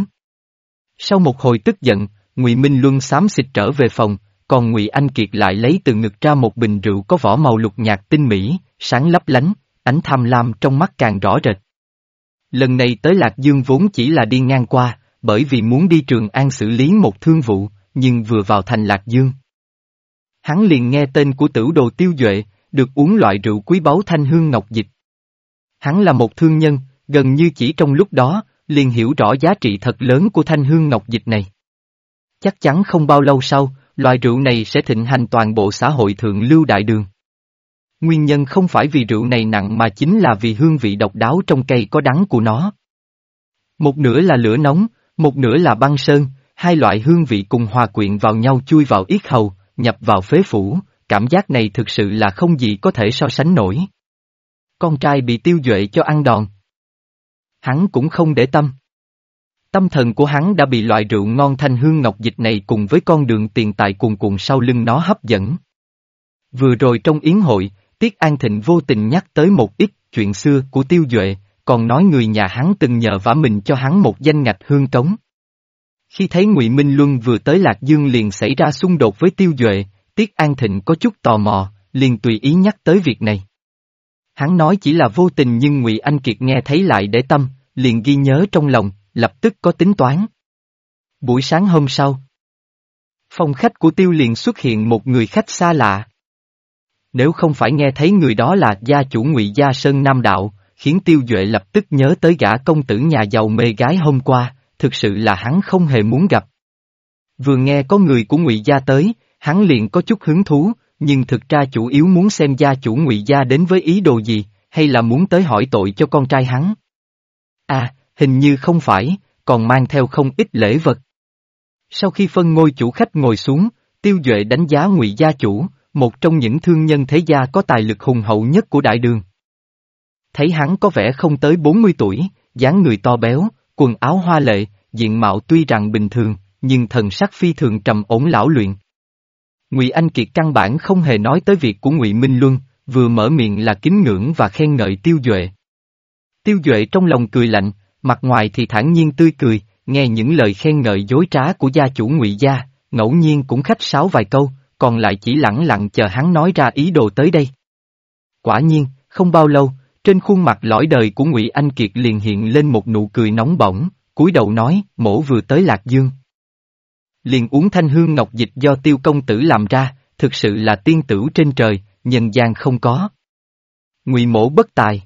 Sau một hồi tức giận, Ngụy Minh Luân xám xịt trở về phòng, còn Ngụy Anh Kiệt lại lấy từ ngực ra một bình rượu có vỏ màu lục nhạt tinh mỹ, sáng lấp lánh, ánh tham lam trong mắt càng rõ rệt. Lần này tới Lạc Dương vốn chỉ là đi ngang qua, bởi vì muốn đi Trường An xử lý một thương vụ, nhưng vừa vào thành Lạc Dương. Hắn liền nghe tên của tử đồ tiêu duệ, được uống loại rượu quý báu thanh hương ngọc dịch. Hắn là một thương nhân, gần như chỉ trong lúc đó, liền hiểu rõ giá trị thật lớn của thanh hương ngọc dịch này. Chắc chắn không bao lâu sau, loại rượu này sẽ thịnh hành toàn bộ xã hội thượng lưu đại đường. Nguyên nhân không phải vì rượu này nặng mà chính là vì hương vị độc đáo trong cây có đắng của nó. Một nửa là lửa nóng, một nửa là băng sơn, hai loại hương vị cùng hòa quyện vào nhau chui vào yết hầu, nhập vào phế phủ, cảm giác này thực sự là không gì có thể so sánh nổi. Con trai bị tiêu duệ cho ăn đòn. Hắn cũng không để tâm. Tâm thần của hắn đã bị loại rượu ngon thanh hương ngọc dịch này cùng với con đường tiền tài cuồn cuộn sau lưng nó hấp dẫn. Vừa rồi trong yến hội, Tiết An Thịnh vô tình nhắc tới một ít chuyện xưa của Tiêu Duệ, còn nói người nhà hắn từng nhờ vả mình cho hắn một danh ngạch hương trống. Khi thấy Ngụy Minh Luân vừa tới Lạc Dương liền xảy ra xung đột với Tiêu Duệ, Tiết An Thịnh có chút tò mò, liền tùy ý nhắc tới việc này. Hắn nói chỉ là vô tình nhưng Ngụy Anh Kiệt nghe thấy lại để tâm, liền ghi nhớ trong lòng, lập tức có tính toán. Buổi sáng hôm sau, phòng khách của Tiêu liền xuất hiện một người khách xa lạ. Nếu không phải nghe thấy người đó là gia chủ ngụy Gia Sơn Nam Đạo, khiến Tiêu Duệ lập tức nhớ tới gã công tử nhà giàu mê gái hôm qua, thực sự là hắn không hề muốn gặp. Vừa nghe có người của ngụy Gia tới, hắn liền có chút hứng thú, nhưng thực ra chủ yếu muốn xem gia chủ ngụy Gia đến với ý đồ gì, hay là muốn tới hỏi tội cho con trai hắn. À, hình như không phải, còn mang theo không ít lễ vật. Sau khi phân ngôi chủ khách ngồi xuống, Tiêu Duệ đánh giá ngụy Gia chủ, một trong những thương nhân thế gia có tài lực hùng hậu nhất của đại đường. Thấy hắn có vẻ không tới 40 tuổi, dáng người to béo, quần áo hoa lệ, diện mạo tuy rằng bình thường, nhưng thần sắc phi thường trầm ổn lão luyện. Ngụy Anh Kiệt căn bản không hề nói tới việc của Ngụy Minh Luân, vừa mở miệng là kính ngưỡng và khen ngợi Tiêu Duệ. Tiêu Duệ trong lòng cười lạnh, mặt ngoài thì thản nhiên tươi cười, nghe những lời khen ngợi dối trá của gia chủ Ngụy gia, ngẫu nhiên cũng khách sáo vài câu, còn lại chỉ lẳng lặng chờ hắn nói ra ý đồ tới đây. Quả nhiên, không bao lâu, trên khuôn mặt lõi đời của Ngụy Anh Kiệt liền hiện lên một nụ cười nóng bỏng, cúi đầu nói, mổ vừa tới Lạc Dương. Liền uống thanh hương ngọc dịch do tiêu công tử làm ra, thực sự là tiên tử trên trời, nhân gian không có. Ngụy mổ bất tài.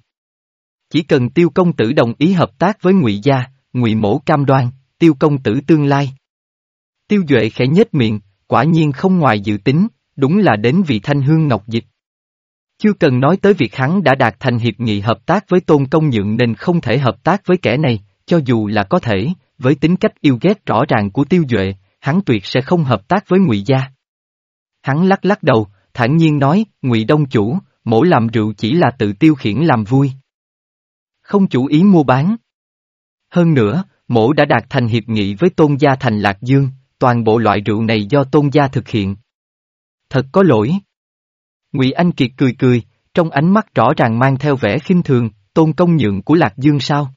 Chỉ cần tiêu công tử đồng ý hợp tác với Ngụy gia, Ngụy mổ cam đoan, tiêu công tử tương lai. Tiêu Duệ khẽ nhếch miệng, quả nhiên không ngoài dự tính, đúng là đến vị thanh hương ngọc dịch. Chưa cần nói tới việc hắn đã đạt thành hiệp nghị hợp tác với tôn công nhượng nên không thể hợp tác với kẻ này, cho dù là có thể, với tính cách yêu ghét rõ ràng của tiêu duệ, hắn tuyệt sẽ không hợp tác với ngụy gia. Hắn lắc lắc đầu, thản nhiên nói, ngụy đông chủ, mỗi làm rượu chỉ là tự tiêu khiển làm vui. Không chủ ý mua bán. Hơn nữa, mổ đã đạt thành hiệp nghị với tôn gia thành Lạc Dương, toàn bộ loại rượu này do tôn gia thực hiện. Thật có lỗi. Ngụy Anh Kiệt cười cười, trong ánh mắt rõ ràng mang theo vẻ khinh thường, tôn công nhượng của Lạc Dương sao?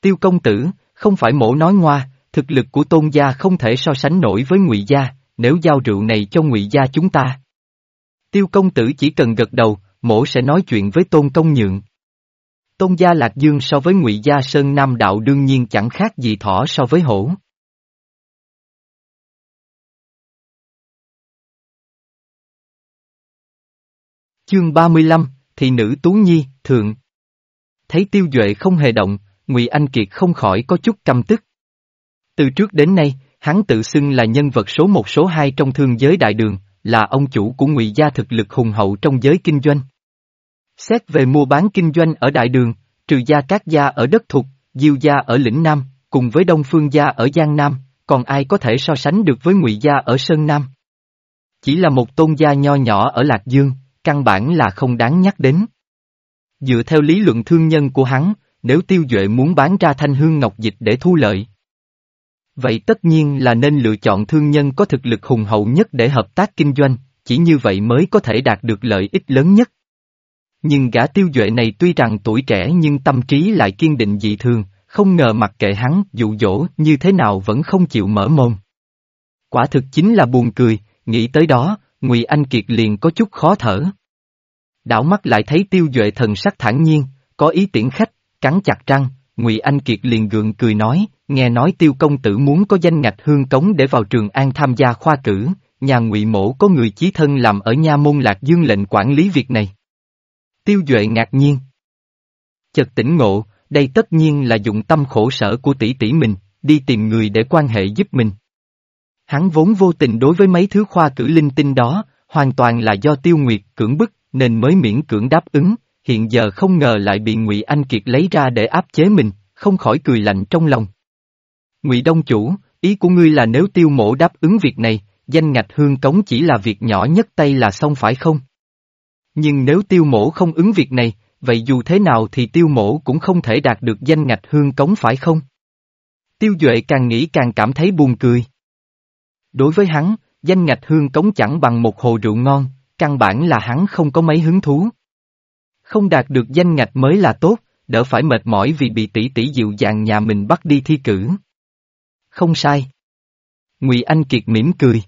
Tiêu công tử, không phải mổ nói ngoa, thực lực của tôn gia không thể so sánh nổi với ngụy gia, nếu giao rượu này cho ngụy gia chúng ta. Tiêu công tử chỉ cần gật đầu, mổ sẽ nói chuyện với tôn công nhượng. Tôn gia Lạc Dương so với ngụy Gia Sơn Nam Đạo đương nhiên chẳng khác gì thỏ so với hổ. Chương 35, Thị nữ Tú Nhi, Thượng Thấy Tiêu Duệ không hề động, ngụy Anh Kiệt không khỏi có chút căm tức. Từ trước đến nay, hắn tự xưng là nhân vật số một số hai trong thương giới đại đường, là ông chủ của ngụy gia thực lực hùng hậu trong giới kinh doanh. Xét về mua bán kinh doanh ở đại đường, trừ gia các gia ở đất thục, diêu gia ở lĩnh Nam, cùng với đông phương gia ở Giang Nam, còn ai có thể so sánh được với ngụy gia ở Sơn Nam? Chỉ là một tôn gia nho nhỏ ở Lạc Dương, căn bản là không đáng nhắc đến. Dựa theo lý luận thương nhân của hắn, nếu tiêu duệ muốn bán ra thanh hương ngọc dịch để thu lợi. Vậy tất nhiên là nên lựa chọn thương nhân có thực lực hùng hậu nhất để hợp tác kinh doanh, chỉ như vậy mới có thể đạt được lợi ích lớn nhất. Nhưng gã tiêu duệ này tuy rằng tuổi trẻ nhưng tâm trí lại kiên định dị thường, không ngờ mặc kệ hắn dụ dỗ như thế nào vẫn không chịu mở mồm Quả thực chính là buồn cười, nghĩ tới đó, Ngụy Anh Kiệt liền có chút khó thở. Đảo mắt lại thấy tiêu duệ thần sắc thản nhiên, có ý tiễn khách, cắn chặt răng, Ngụy Anh Kiệt liền gượng cười nói, nghe nói tiêu công tử muốn có danh ngạch hương cống để vào trường an tham gia khoa cử, nhà Ngụy mổ có người chí thân làm ở nha môn lạc dương lệnh quản lý việc này. Tiêu Duệ ngạc nhiên. Chợt tỉnh ngộ, đây tất nhiên là dụng tâm khổ sở của tỷ tỷ mình, đi tìm người để quan hệ giúp mình. Hắn vốn vô tình đối với mấy thứ khoa cử linh tinh đó, hoàn toàn là do tiêu nguyệt cưỡng bức, nên mới miễn cưỡng đáp ứng, hiện giờ không ngờ lại bị ngụy Anh Kiệt lấy ra để áp chế mình, không khỏi cười lạnh trong lòng. Ngụy Đông Chủ, ý của ngươi là nếu tiêu mổ đáp ứng việc này, danh ngạch hương cống chỉ là việc nhỏ nhất tay là xong phải không? Nhưng nếu tiêu mổ không ứng việc này, vậy dù thế nào thì tiêu mổ cũng không thể đạt được danh ngạch hương cống phải không? Tiêu Duệ càng nghĩ càng cảm thấy buồn cười. Đối với hắn, danh ngạch hương cống chẳng bằng một hồ rượu ngon, căn bản là hắn không có mấy hứng thú. Không đạt được danh ngạch mới là tốt, đỡ phải mệt mỏi vì bị tỷ tỷ dịu dàng nhà mình bắt đi thi cử. Không sai. Ngụy Anh Kiệt mỉm cười.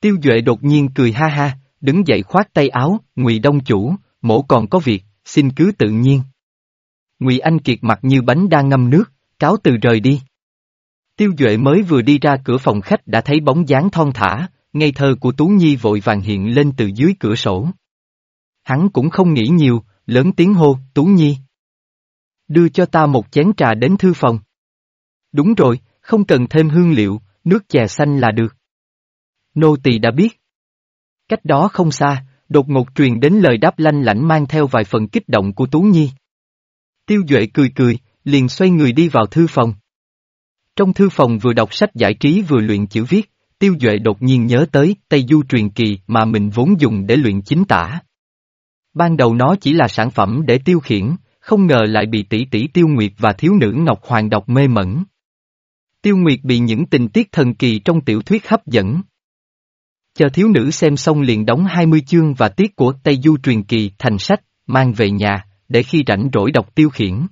Tiêu Duệ đột nhiên cười ha ha, đứng dậy khoát tay áo, Ngụy Đông Chủ, mổ còn có việc, xin cứ tự nhiên. Ngụy Anh Kiệt mặt như bánh đang ngâm nước, cáo từ rời đi. Tiêu Duệ mới vừa đi ra cửa phòng khách đã thấy bóng dáng thon thả, ngây thơ của Tú Nhi vội vàng hiện lên từ dưới cửa sổ. Hắn cũng không nghĩ nhiều, lớn tiếng hô, Tú Nhi. Đưa cho ta một chén trà đến thư phòng. Đúng rồi, không cần thêm hương liệu, nước chè xanh là được. Nô tỳ đã biết. Cách đó không xa, đột ngột truyền đến lời đáp lanh lảnh mang theo vài phần kích động của Tú Nhi. Tiêu Duệ cười cười, liền xoay người đi vào thư phòng. Trong thư phòng vừa đọc sách giải trí vừa luyện chữ viết, Tiêu Duệ đột nhiên nhớ tới Tây Du truyền kỳ mà mình vốn dùng để luyện chính tả. Ban đầu nó chỉ là sản phẩm để tiêu khiển, không ngờ lại bị tỷ tỷ Tiêu Nguyệt và thiếu nữ Ngọc Hoàng đọc mê mẩn. Tiêu Nguyệt bị những tình tiết thần kỳ trong tiểu thuyết hấp dẫn. Chờ thiếu nữ xem xong liền đóng 20 chương và tiết của Tây Du truyền kỳ thành sách, mang về nhà, để khi rảnh rỗi đọc tiêu khiển.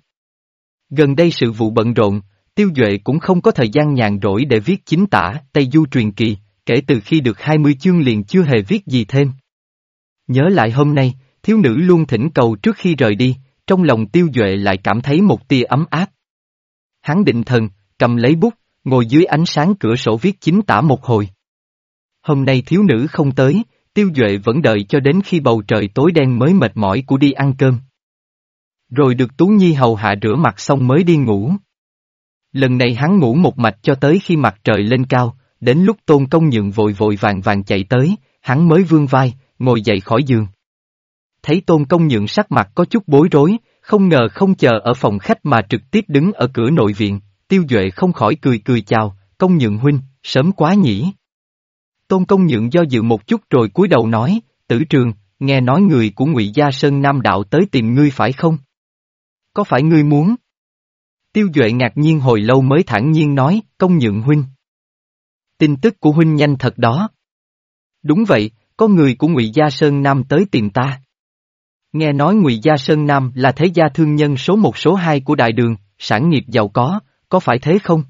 Gần đây sự vụ bận rộn, Tiêu Duệ cũng không có thời gian nhàn rỗi để viết chính tả Tây Du truyền kỳ, kể từ khi được 20 chương liền chưa hề viết gì thêm. Nhớ lại hôm nay, thiếu nữ luôn thỉnh cầu trước khi rời đi, trong lòng Tiêu Duệ lại cảm thấy một tia ấm áp. Hắn định thần, cầm lấy bút, ngồi dưới ánh sáng cửa sổ viết chính tả một hồi. Hôm nay thiếu nữ không tới, Tiêu Duệ vẫn đợi cho đến khi bầu trời tối đen mới mệt mỏi của đi ăn cơm. Rồi được Tú Nhi hầu hạ rửa mặt xong mới đi ngủ. Lần này hắn ngủ một mạch cho tới khi mặt trời lên cao, đến lúc tôn công nhượng vội vội vàng vàng chạy tới, hắn mới vương vai, ngồi dậy khỏi giường. Thấy tôn công nhượng sắc mặt có chút bối rối, không ngờ không chờ ở phòng khách mà trực tiếp đứng ở cửa nội viện, tiêu duệ không khỏi cười cười chào, công nhượng huynh, sớm quá nhỉ. Tôn công nhượng do dự một chút rồi cúi đầu nói, tử trường, nghe nói người của ngụy Gia Sơn Nam Đạo tới tìm ngươi phải không? Có phải ngươi muốn? Tiêu Duệ ngạc nhiên hồi lâu mới thản nhiên nói, công nhượng huynh. Tin tức của huynh nhanh thật đó. Đúng vậy, có người của ngụy Gia Sơn Nam tới tìm ta. Nghe nói ngụy Gia Sơn Nam là thế gia thương nhân số một số hai của đại đường, sản nghiệp giàu có, có phải thế không?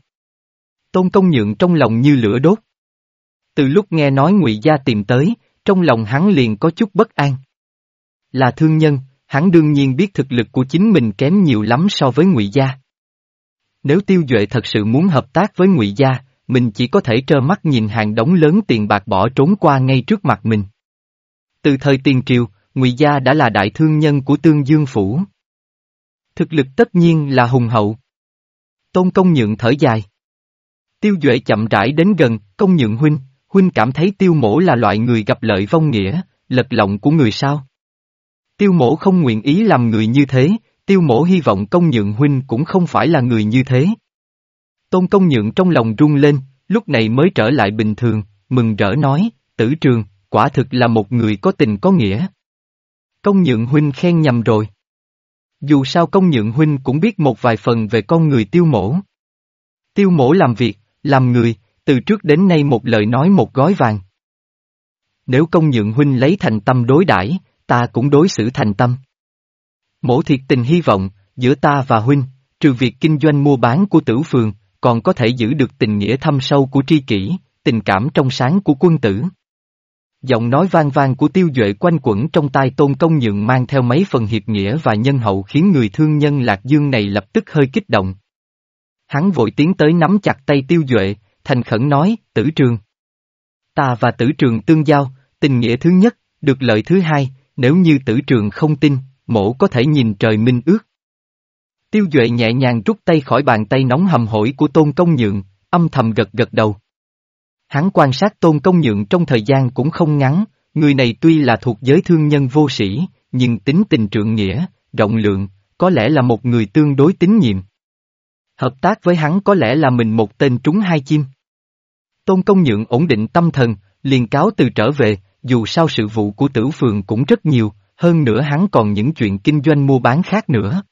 Tôn công nhượng trong lòng như lửa đốt. Từ lúc nghe nói ngụy Gia tìm tới, trong lòng hắn liền có chút bất an. Là thương nhân, hắn đương nhiên biết thực lực của chính mình kém nhiều lắm so với ngụy Gia. Nếu Tiêu Duệ thật sự muốn hợp tác với ngụy Gia, mình chỉ có thể trơ mắt nhìn hàng đống lớn tiền bạc bỏ trốn qua ngay trước mặt mình. Từ thời tiền triều, ngụy Gia đã là đại thương nhân của Tương Dương Phủ. Thực lực tất nhiên là hùng hậu. Tôn công nhượng thở dài. Tiêu Duệ chậm rãi đến gần, công nhượng huynh, huynh cảm thấy tiêu mổ là loại người gặp lợi vong nghĩa, lật lọng của người sao? Tiêu mổ không nguyện ý làm người như thế, tiêu mổ hy vọng công nhượng huynh cũng không phải là người như thế. Tôn công nhượng trong lòng rung lên, lúc này mới trở lại bình thường, mừng rỡ nói, tử trường, quả thực là một người có tình có nghĩa. Công nhượng huynh khen nhầm rồi. Dù sao công nhượng huynh cũng biết một vài phần về con người tiêu mổ. Tiêu mổ làm việc, làm người, từ trước đến nay một lời nói một gói vàng. Nếu công nhượng huynh lấy thành tâm đối đãi, ta cũng đối xử thành tâm. Mổ thiệt tình hy vọng, giữa ta và huynh, trừ việc kinh doanh mua bán của tử phường, còn có thể giữ được tình nghĩa thâm sâu của tri kỷ, tình cảm trong sáng của quân tử. Giọng nói vang vang của tiêu duệ quanh quẩn trong tai tôn công nhượng mang theo mấy phần hiệp nghĩa và nhân hậu khiến người thương nhân lạc dương này lập tức hơi kích động. Hắn vội tiến tới nắm chặt tay tiêu duệ, thành khẩn nói, tử trường. Ta và tử trường tương giao, tình nghĩa thứ nhất, được lợi thứ hai, nếu như tử trường không tin, mổ có thể nhìn trời minh ước. Tiêu Duệ nhẹ nhàng rút tay khỏi bàn tay nóng hầm hổi của Tôn Công Nhượng, âm thầm gật gật đầu. Hắn quan sát Tôn Công Nhượng trong thời gian cũng không ngắn, người này tuy là thuộc giới thương nhân vô sĩ, nhưng tính tình trượng nghĩa, rộng lượng, có lẽ là một người tương đối tín nhiệm. Hợp tác với hắn có lẽ là mình một tên trúng hai chim. Tôn Công Nhượng ổn định tâm thần, liền cáo từ trở về, dù sao sự vụ của tử phường cũng rất nhiều, hơn nữa hắn còn những chuyện kinh doanh mua bán khác nữa.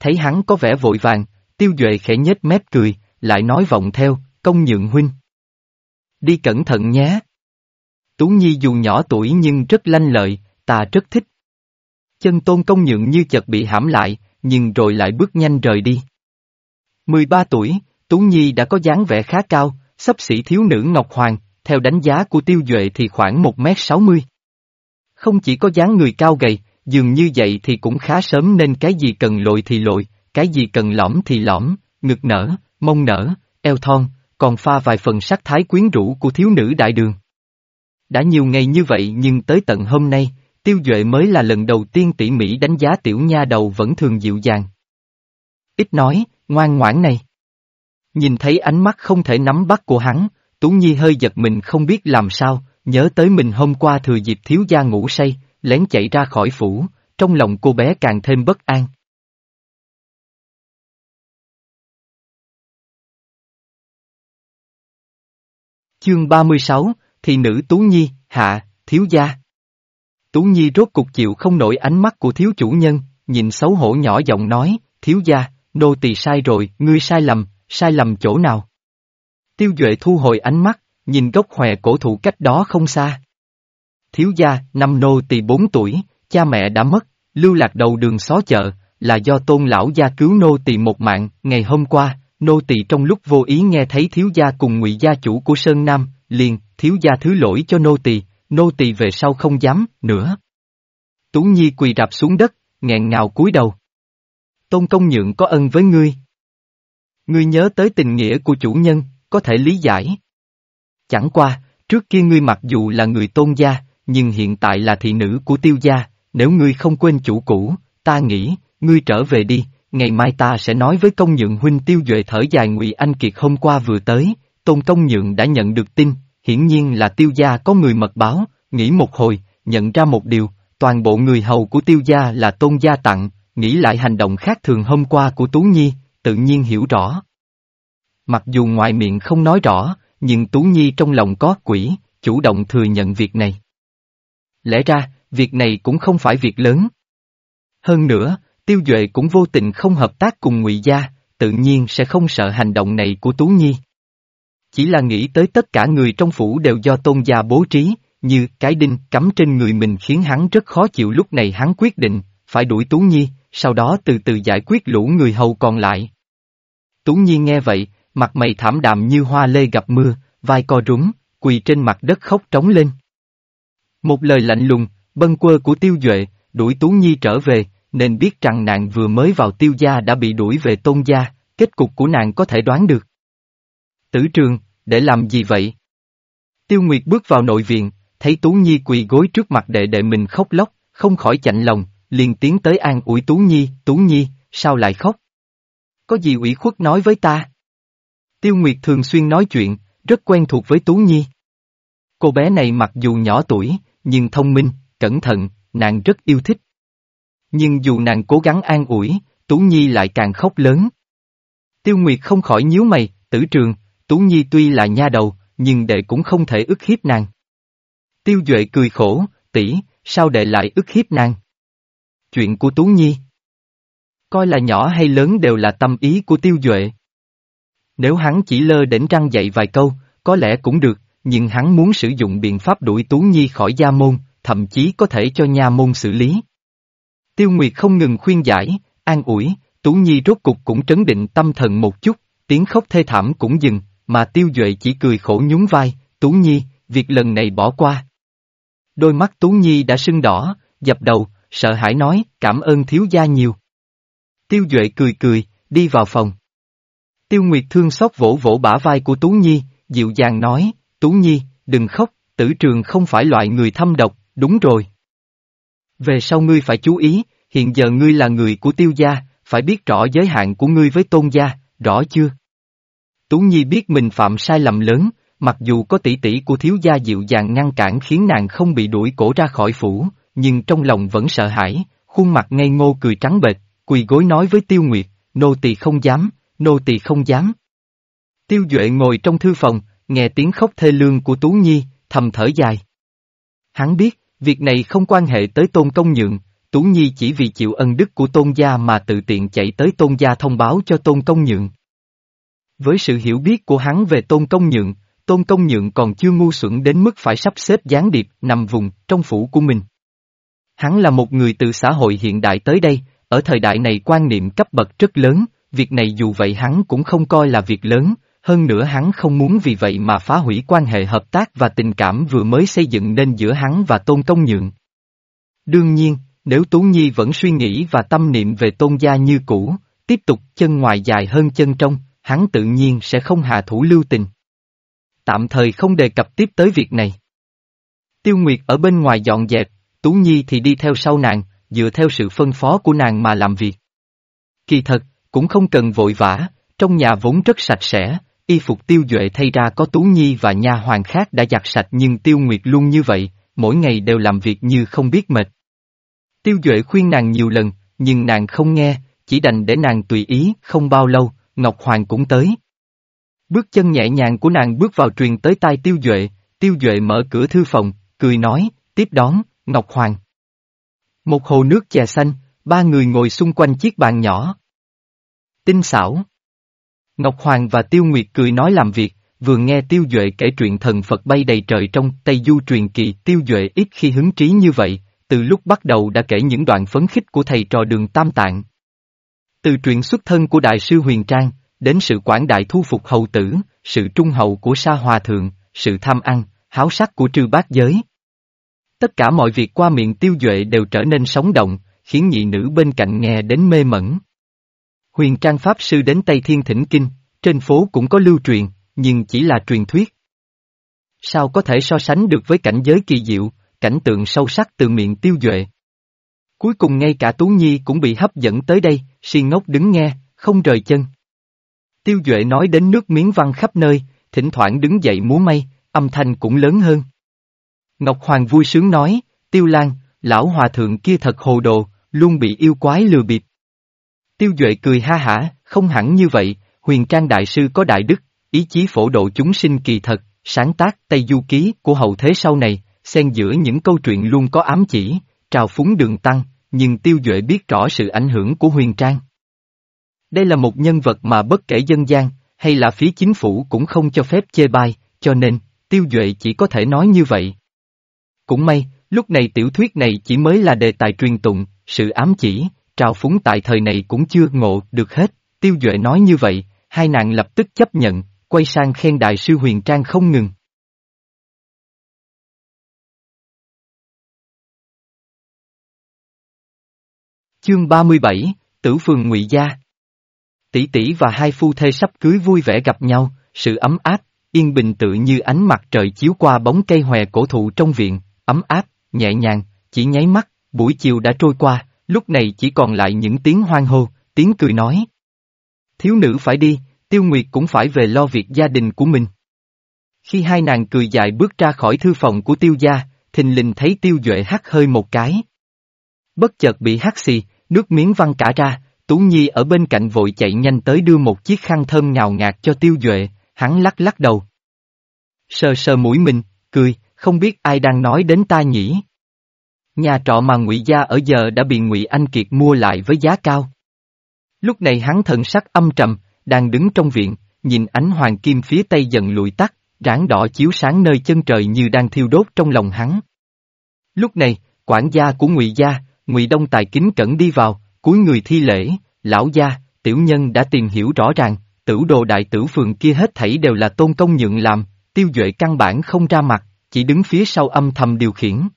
Thấy hắn có vẻ vội vàng, tiêu duệ khẽ nhếch mép cười, lại nói vọng theo, công nhượng huynh. Đi cẩn thận nhé. Tú Nhi dù nhỏ tuổi nhưng rất lanh lợi, ta rất thích. Chân tôn công nhượng như chợt bị hãm lại, nhưng rồi lại bước nhanh rời đi. 13 tuổi, Tú Nhi đã có dáng vẻ khá cao, sắp xỉ thiếu nữ Ngọc Hoàng, theo đánh giá của tiêu duệ thì khoảng 1m60. Không chỉ có dáng người cao gầy, dường như vậy thì cũng khá sớm nên cái gì cần lội thì lội, cái gì cần lõm thì lõm, ngực nở, mông nở, eo thon, còn pha vài phần sắc thái quyến rũ của thiếu nữ đại đường. Đã nhiều ngày như vậy nhưng tới tận hôm nay, tiêu duệ mới là lần đầu tiên tỉ mỉ đánh giá tiểu nha đầu vẫn thường dịu dàng. Ít nói, ngoan ngoãn này. Nhìn thấy ánh mắt không thể nắm bắt của hắn, Tú Nhi hơi giật mình không biết làm sao, nhớ tới mình hôm qua thừa dịp thiếu gia ngủ say, lén chạy ra khỏi phủ, trong lòng cô bé càng thêm bất an. Chương 36, Thị nữ Tú Nhi, hạ, thiếu gia. Tú Nhi rốt cục chịu không nổi ánh mắt của thiếu chủ nhân, nhìn xấu hổ nhỏ giọng nói, thiếu gia, nô tỳ sai rồi, ngươi sai lầm, sai lầm chỗ nào? Tiêu Duệ thu hồi ánh mắt, nhìn gốc hòe cổ thụ cách đó không xa. Thiếu gia, năm nô tỳ bốn tuổi, cha mẹ đã mất, lưu lạc đầu đường xó chợ, là do tôn lão gia cứu nô tỳ một mạng, ngày hôm qua, nô tỳ trong lúc vô ý nghe thấy thiếu gia cùng ngụy gia chủ của Sơn Nam, liền, thiếu gia thứ lỗi cho nô tỳ, nô tỳ về sau không dám, nữa. Tú Nhi quỳ rạp xuống đất, nghẹn ngào cúi đầu. Tôn công nhượng có ân với ngươi. Ngươi nhớ tới tình nghĩa của chủ nhân, có thể lý giải. Chẳng qua, trước kia ngươi mặc dù là người tôn gia, nhưng hiện tại là thị nữ của tiêu gia, nếu ngươi không quên chủ cũ, ta nghĩ, ngươi trở về đi, ngày mai ta sẽ nói với công nhượng huynh tiêu duệ thở dài ngụy Anh Kiệt hôm qua vừa tới, tôn công nhượng đã nhận được tin, hiển nhiên là tiêu gia có người mật báo, nghĩ một hồi, nhận ra một điều, toàn bộ người hầu của tiêu gia là tôn gia tặng, nghĩ lại hành động khác thường hôm qua của Tú Nhi, tự nhiên hiểu rõ. Mặc dù ngoài miệng không nói rõ, nhưng Tú Nhi trong lòng có quỷ, chủ động thừa nhận việc này. Lẽ ra, việc này cũng không phải việc lớn. Hơn nữa, Tiêu Duệ cũng vô tình không hợp tác cùng Ngụy Gia, tự nhiên sẽ không sợ hành động này của Tú Nhi. Chỉ là nghĩ tới tất cả người trong phủ đều do tôn gia bố trí, như cái đinh cắm trên người mình khiến hắn rất khó chịu lúc này hắn quyết định, phải đuổi Tú Nhi, sau đó từ từ giải quyết lũ người hầu còn lại. Tú Nhi nghe vậy, mặt mày thảm đạm như hoa lê gặp mưa, vai co rúm, quỳ trên mặt đất khóc trống lên. Một lời lạnh lùng, bâng quơ của tiêu duệ, đuổi Tú Nhi trở về, nên biết rằng nàng vừa mới vào tiêu gia đã bị đuổi về tôn gia, kết cục của nàng có thể đoán được. Tử trường, để làm gì vậy? Tiêu Nguyệt bước vào nội viện, thấy Tú Nhi quỳ gối trước mặt đệ đệ mình khóc lóc, không khỏi chạnh lòng, liền tiến tới an ủi Tú Nhi, Tú Nhi, sao lại khóc? Có gì ủy khuất nói với ta? Tiêu Nguyệt thường xuyên nói chuyện, rất quen thuộc với Tú Nhi. Cô bé này mặc dù nhỏ tuổi, nhưng thông minh, cẩn thận, nàng rất yêu thích. Nhưng dù nàng cố gắng an ủi, Tú Nhi lại càng khóc lớn. Tiêu Nguyệt không khỏi nhíu mày, tử trường, Tú Nhi tuy là nha đầu, nhưng đệ cũng không thể ức hiếp nàng. Tiêu Duệ cười khổ, tỷ, sao đệ lại ức hiếp nàng? Chuyện của Tú Nhi. Coi là nhỏ hay lớn đều là tâm ý của Tiêu Duệ. Nếu hắn chỉ lơ đến răng dạy vài câu, có lẽ cũng được, nhưng hắn muốn sử dụng biện pháp đuổi Tú Nhi khỏi gia môn, thậm chí có thể cho nha môn xử lý. Tiêu Nguyệt không ngừng khuyên giải, an ủi, Tú Nhi rốt cục cũng trấn định tâm thần một chút, tiếng khóc thê thảm cũng dừng, mà Tiêu Duệ chỉ cười khổ nhún vai, Tú Nhi, việc lần này bỏ qua. Đôi mắt Tú Nhi đã sưng đỏ, dập đầu, sợ hãi nói, cảm ơn thiếu gia nhiều. Tiêu Duệ cười cười, đi vào phòng. Tiêu Nguyệt thương xót vỗ vỗ bả vai của Tú Nhi, dịu dàng nói, Tú Nhi, đừng khóc, tử trường không phải loại người thâm độc, đúng rồi. Về sau ngươi phải chú ý, hiện giờ ngươi là người của tiêu gia, phải biết rõ giới hạn của ngươi với tôn gia, rõ chưa? Tú Nhi biết mình phạm sai lầm lớn, mặc dù có tỷ tỷ của thiếu gia dịu dàng ngăn cản khiến nàng không bị đuổi cổ ra khỏi phủ, nhưng trong lòng vẫn sợ hãi, khuôn mặt ngây ngô cười trắng bệch, quỳ gối nói với Tiêu Nguyệt, nô tỳ không dám, nô tỳ không dám. Tiêu Duệ ngồi trong thư phòng, nghe tiếng khóc thê lương của Tú Nhi, thầm thở dài. Hắn biết, việc này không quan hệ tới tôn công nhượng, Tú Nhi chỉ vì chịu ân đức của tôn gia mà tự tiện chạy tới tôn gia thông báo cho tôn công nhượng. Với sự hiểu biết của hắn về tôn công nhượng, tôn công nhượng còn chưa ngu xuẩn đến mức phải sắp xếp gián điệp nằm vùng trong phủ của mình. Hắn là một người từ xã hội hiện đại tới đây, ở thời đại này quan niệm cấp bậc rất lớn, việc này dù vậy hắn cũng không coi là việc lớn, hơn nữa hắn không muốn vì vậy mà phá hủy quan hệ hợp tác và tình cảm vừa mới xây dựng nên giữa hắn và Tôn Công Nhượng. Đương nhiên, nếu Tú Nhi vẫn suy nghĩ và tâm niệm về Tôn gia như cũ, tiếp tục chân ngoài dài hơn chân trong, hắn tự nhiên sẽ không hạ thủ lưu tình. Tạm thời không đề cập tiếp tới việc này. Tiêu Nguyệt ở bên ngoài dọn dẹp, Tú Nhi thì đi theo sau nàng, dựa theo sự phân phó của nàng mà làm việc. Kỳ thật, cũng không cần vội vã, trong nhà vốn rất sạch sẽ, y phục tiêu duệ thay ra có Tú Nhi và nha hoàng khác đã giặt sạch nhưng tiêu nguyệt luôn như vậy, mỗi ngày đều làm việc như không biết mệt. Tiêu duệ khuyên nàng nhiều lần, nhưng nàng không nghe, chỉ đành để nàng tùy ý, không bao lâu, Ngọc Hoàng cũng tới. Bước chân nhẹ nhàng của nàng bước vào truyền tới tai tiêu duệ, tiêu duệ mở cửa thư phòng, cười nói, tiếp đón, Ngọc Hoàng. Một hồ nước chè xanh, ba người ngồi xung quanh chiếc bàn nhỏ. Tinh xảo. Ngọc Hoàng và Tiêu Nguyệt cười nói làm việc, vừa nghe Tiêu Duệ kể chuyện thần Phật bay đầy trời trong Tây Du truyền kỳ Tiêu Duệ ít khi hứng trí như vậy, từ lúc bắt đầu đã kể những đoạn phấn khích của thầy trò đường Tam Tạng. Từ truyện xuất thân của Đại sư Huyền Trang, đến sự quảng đại thu phục hầu tử, sự trung hậu của Sa Hòa Thượng, sự tham ăn, háo sắc của trư bát giới. Tất cả mọi việc qua miệng Tiêu Duệ đều trở nên sống động, khiến nhị nữ bên cạnh nghe đến mê mẩn. Huyền Trang Pháp Sư đến Tây Thiên Thỉnh Kinh, trên phố cũng có lưu truyền, nhưng chỉ là truyền thuyết. Sao có thể so sánh được với cảnh giới kỳ diệu, cảnh tượng sâu sắc từ miệng tiêu duệ. Cuối cùng ngay cả Tú Nhi cũng bị hấp dẫn tới đây, si ngốc đứng nghe, không rời chân. Tiêu Duệ nói đến nước miếng văng khắp nơi, thỉnh thoảng đứng dậy múa may, âm thanh cũng lớn hơn. Ngọc Hoàng vui sướng nói, Tiêu Lan, lão hòa thượng kia thật hồ đồ, luôn bị yêu quái lừa bịp. Tiêu Duệ cười ha hả, không hẳn như vậy, huyền trang đại sư có đại đức, ý chí phổ độ chúng sinh kỳ thật, sáng tác Tây Du Ký của hậu thế sau này, xen giữa những câu chuyện luôn có ám chỉ, trào phúng đường tăng, nhưng Tiêu Duệ biết rõ sự ảnh hưởng của huyền trang. Đây là một nhân vật mà bất kể dân gian, hay là phía chính phủ cũng không cho phép chê bai, cho nên, Tiêu Duệ chỉ có thể nói như vậy. Cũng may, lúc này tiểu thuyết này chỉ mới là đề tài truyền tụng, sự ám chỉ, trào phúng tại thời này cũng chưa ngộ được hết, tiêu duệ nói như vậy, hai nàng lập tức chấp nhận, quay sang khen đại sư huyền trang không ngừng. Chương 37, Tử Phường Ngụy Gia Tỷ tỷ và hai phu thê sắp cưới vui vẻ gặp nhau, sự ấm áp, yên bình tự như ánh mặt trời chiếu qua bóng cây hòe cổ thụ trong viện, ấm áp, nhẹ nhàng, chỉ nháy mắt, buổi chiều đã trôi qua, lúc này chỉ còn lại những tiếng hoang hô, tiếng cười nói. Thiếu nữ phải đi, Tiêu Nguyệt cũng phải về lo việc gia đình của mình. Khi hai nàng cười dài bước ra khỏi thư phòng của Tiêu gia, thình lình thấy Tiêu Duệ hắt hơi một cái. Bất chợt bị hắt xì, nước miếng văng cả ra, Tú Nhi ở bên cạnh vội chạy nhanh tới đưa một chiếc khăn thơm ngào ngạt cho Tiêu Duệ, hắn lắc lắc đầu. Sờ sờ mũi mình, cười, không biết ai đang nói đến ta nhỉ. Nhà trọ mà ngụy Gia ở giờ đã bị ngụy Anh Kiệt mua lại với giá cao. Lúc này hắn thần sắc âm trầm, đang đứng trong viện, nhìn ánh hoàng kim phía tây dần lùi tắt, ráng đỏ chiếu sáng nơi chân trời như đang thiêu đốt trong lòng hắn. Lúc này, quản gia của ngụy Gia, ngụy Đông Tài kính cẩn đi vào, cúi người thi lễ, lão gia, tiểu nhân đã tìm hiểu rõ ràng, tử đồ đại tử phường kia hết thảy đều là tôn công nhượng làm, tiêu duệ căn bản không ra mặt, chỉ đứng phía sau âm thầm điều khiển.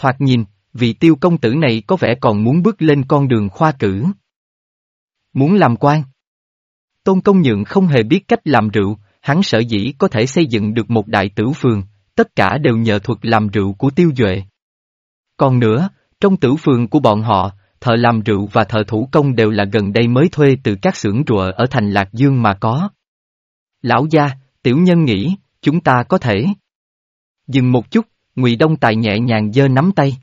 Thoạt nhìn, vị tiêu công tử này có vẻ còn muốn bước lên con đường khoa cử. Muốn làm quan. Tôn công nhượng không hề biết cách làm rượu, hắn sở dĩ có thể xây dựng được một đại tử phường, tất cả đều nhờ thuật làm rượu của tiêu duệ. Còn nữa, trong tử phường của bọn họ, thợ làm rượu và thợ thủ công đều là gần đây mới thuê từ các xưởng rùa ở thành Lạc Dương mà có. Lão gia, tiểu nhân nghĩ, chúng ta có thể. Dừng một chút, Ngụy Đông Tài nhẹ nhàng giơ nắm tay.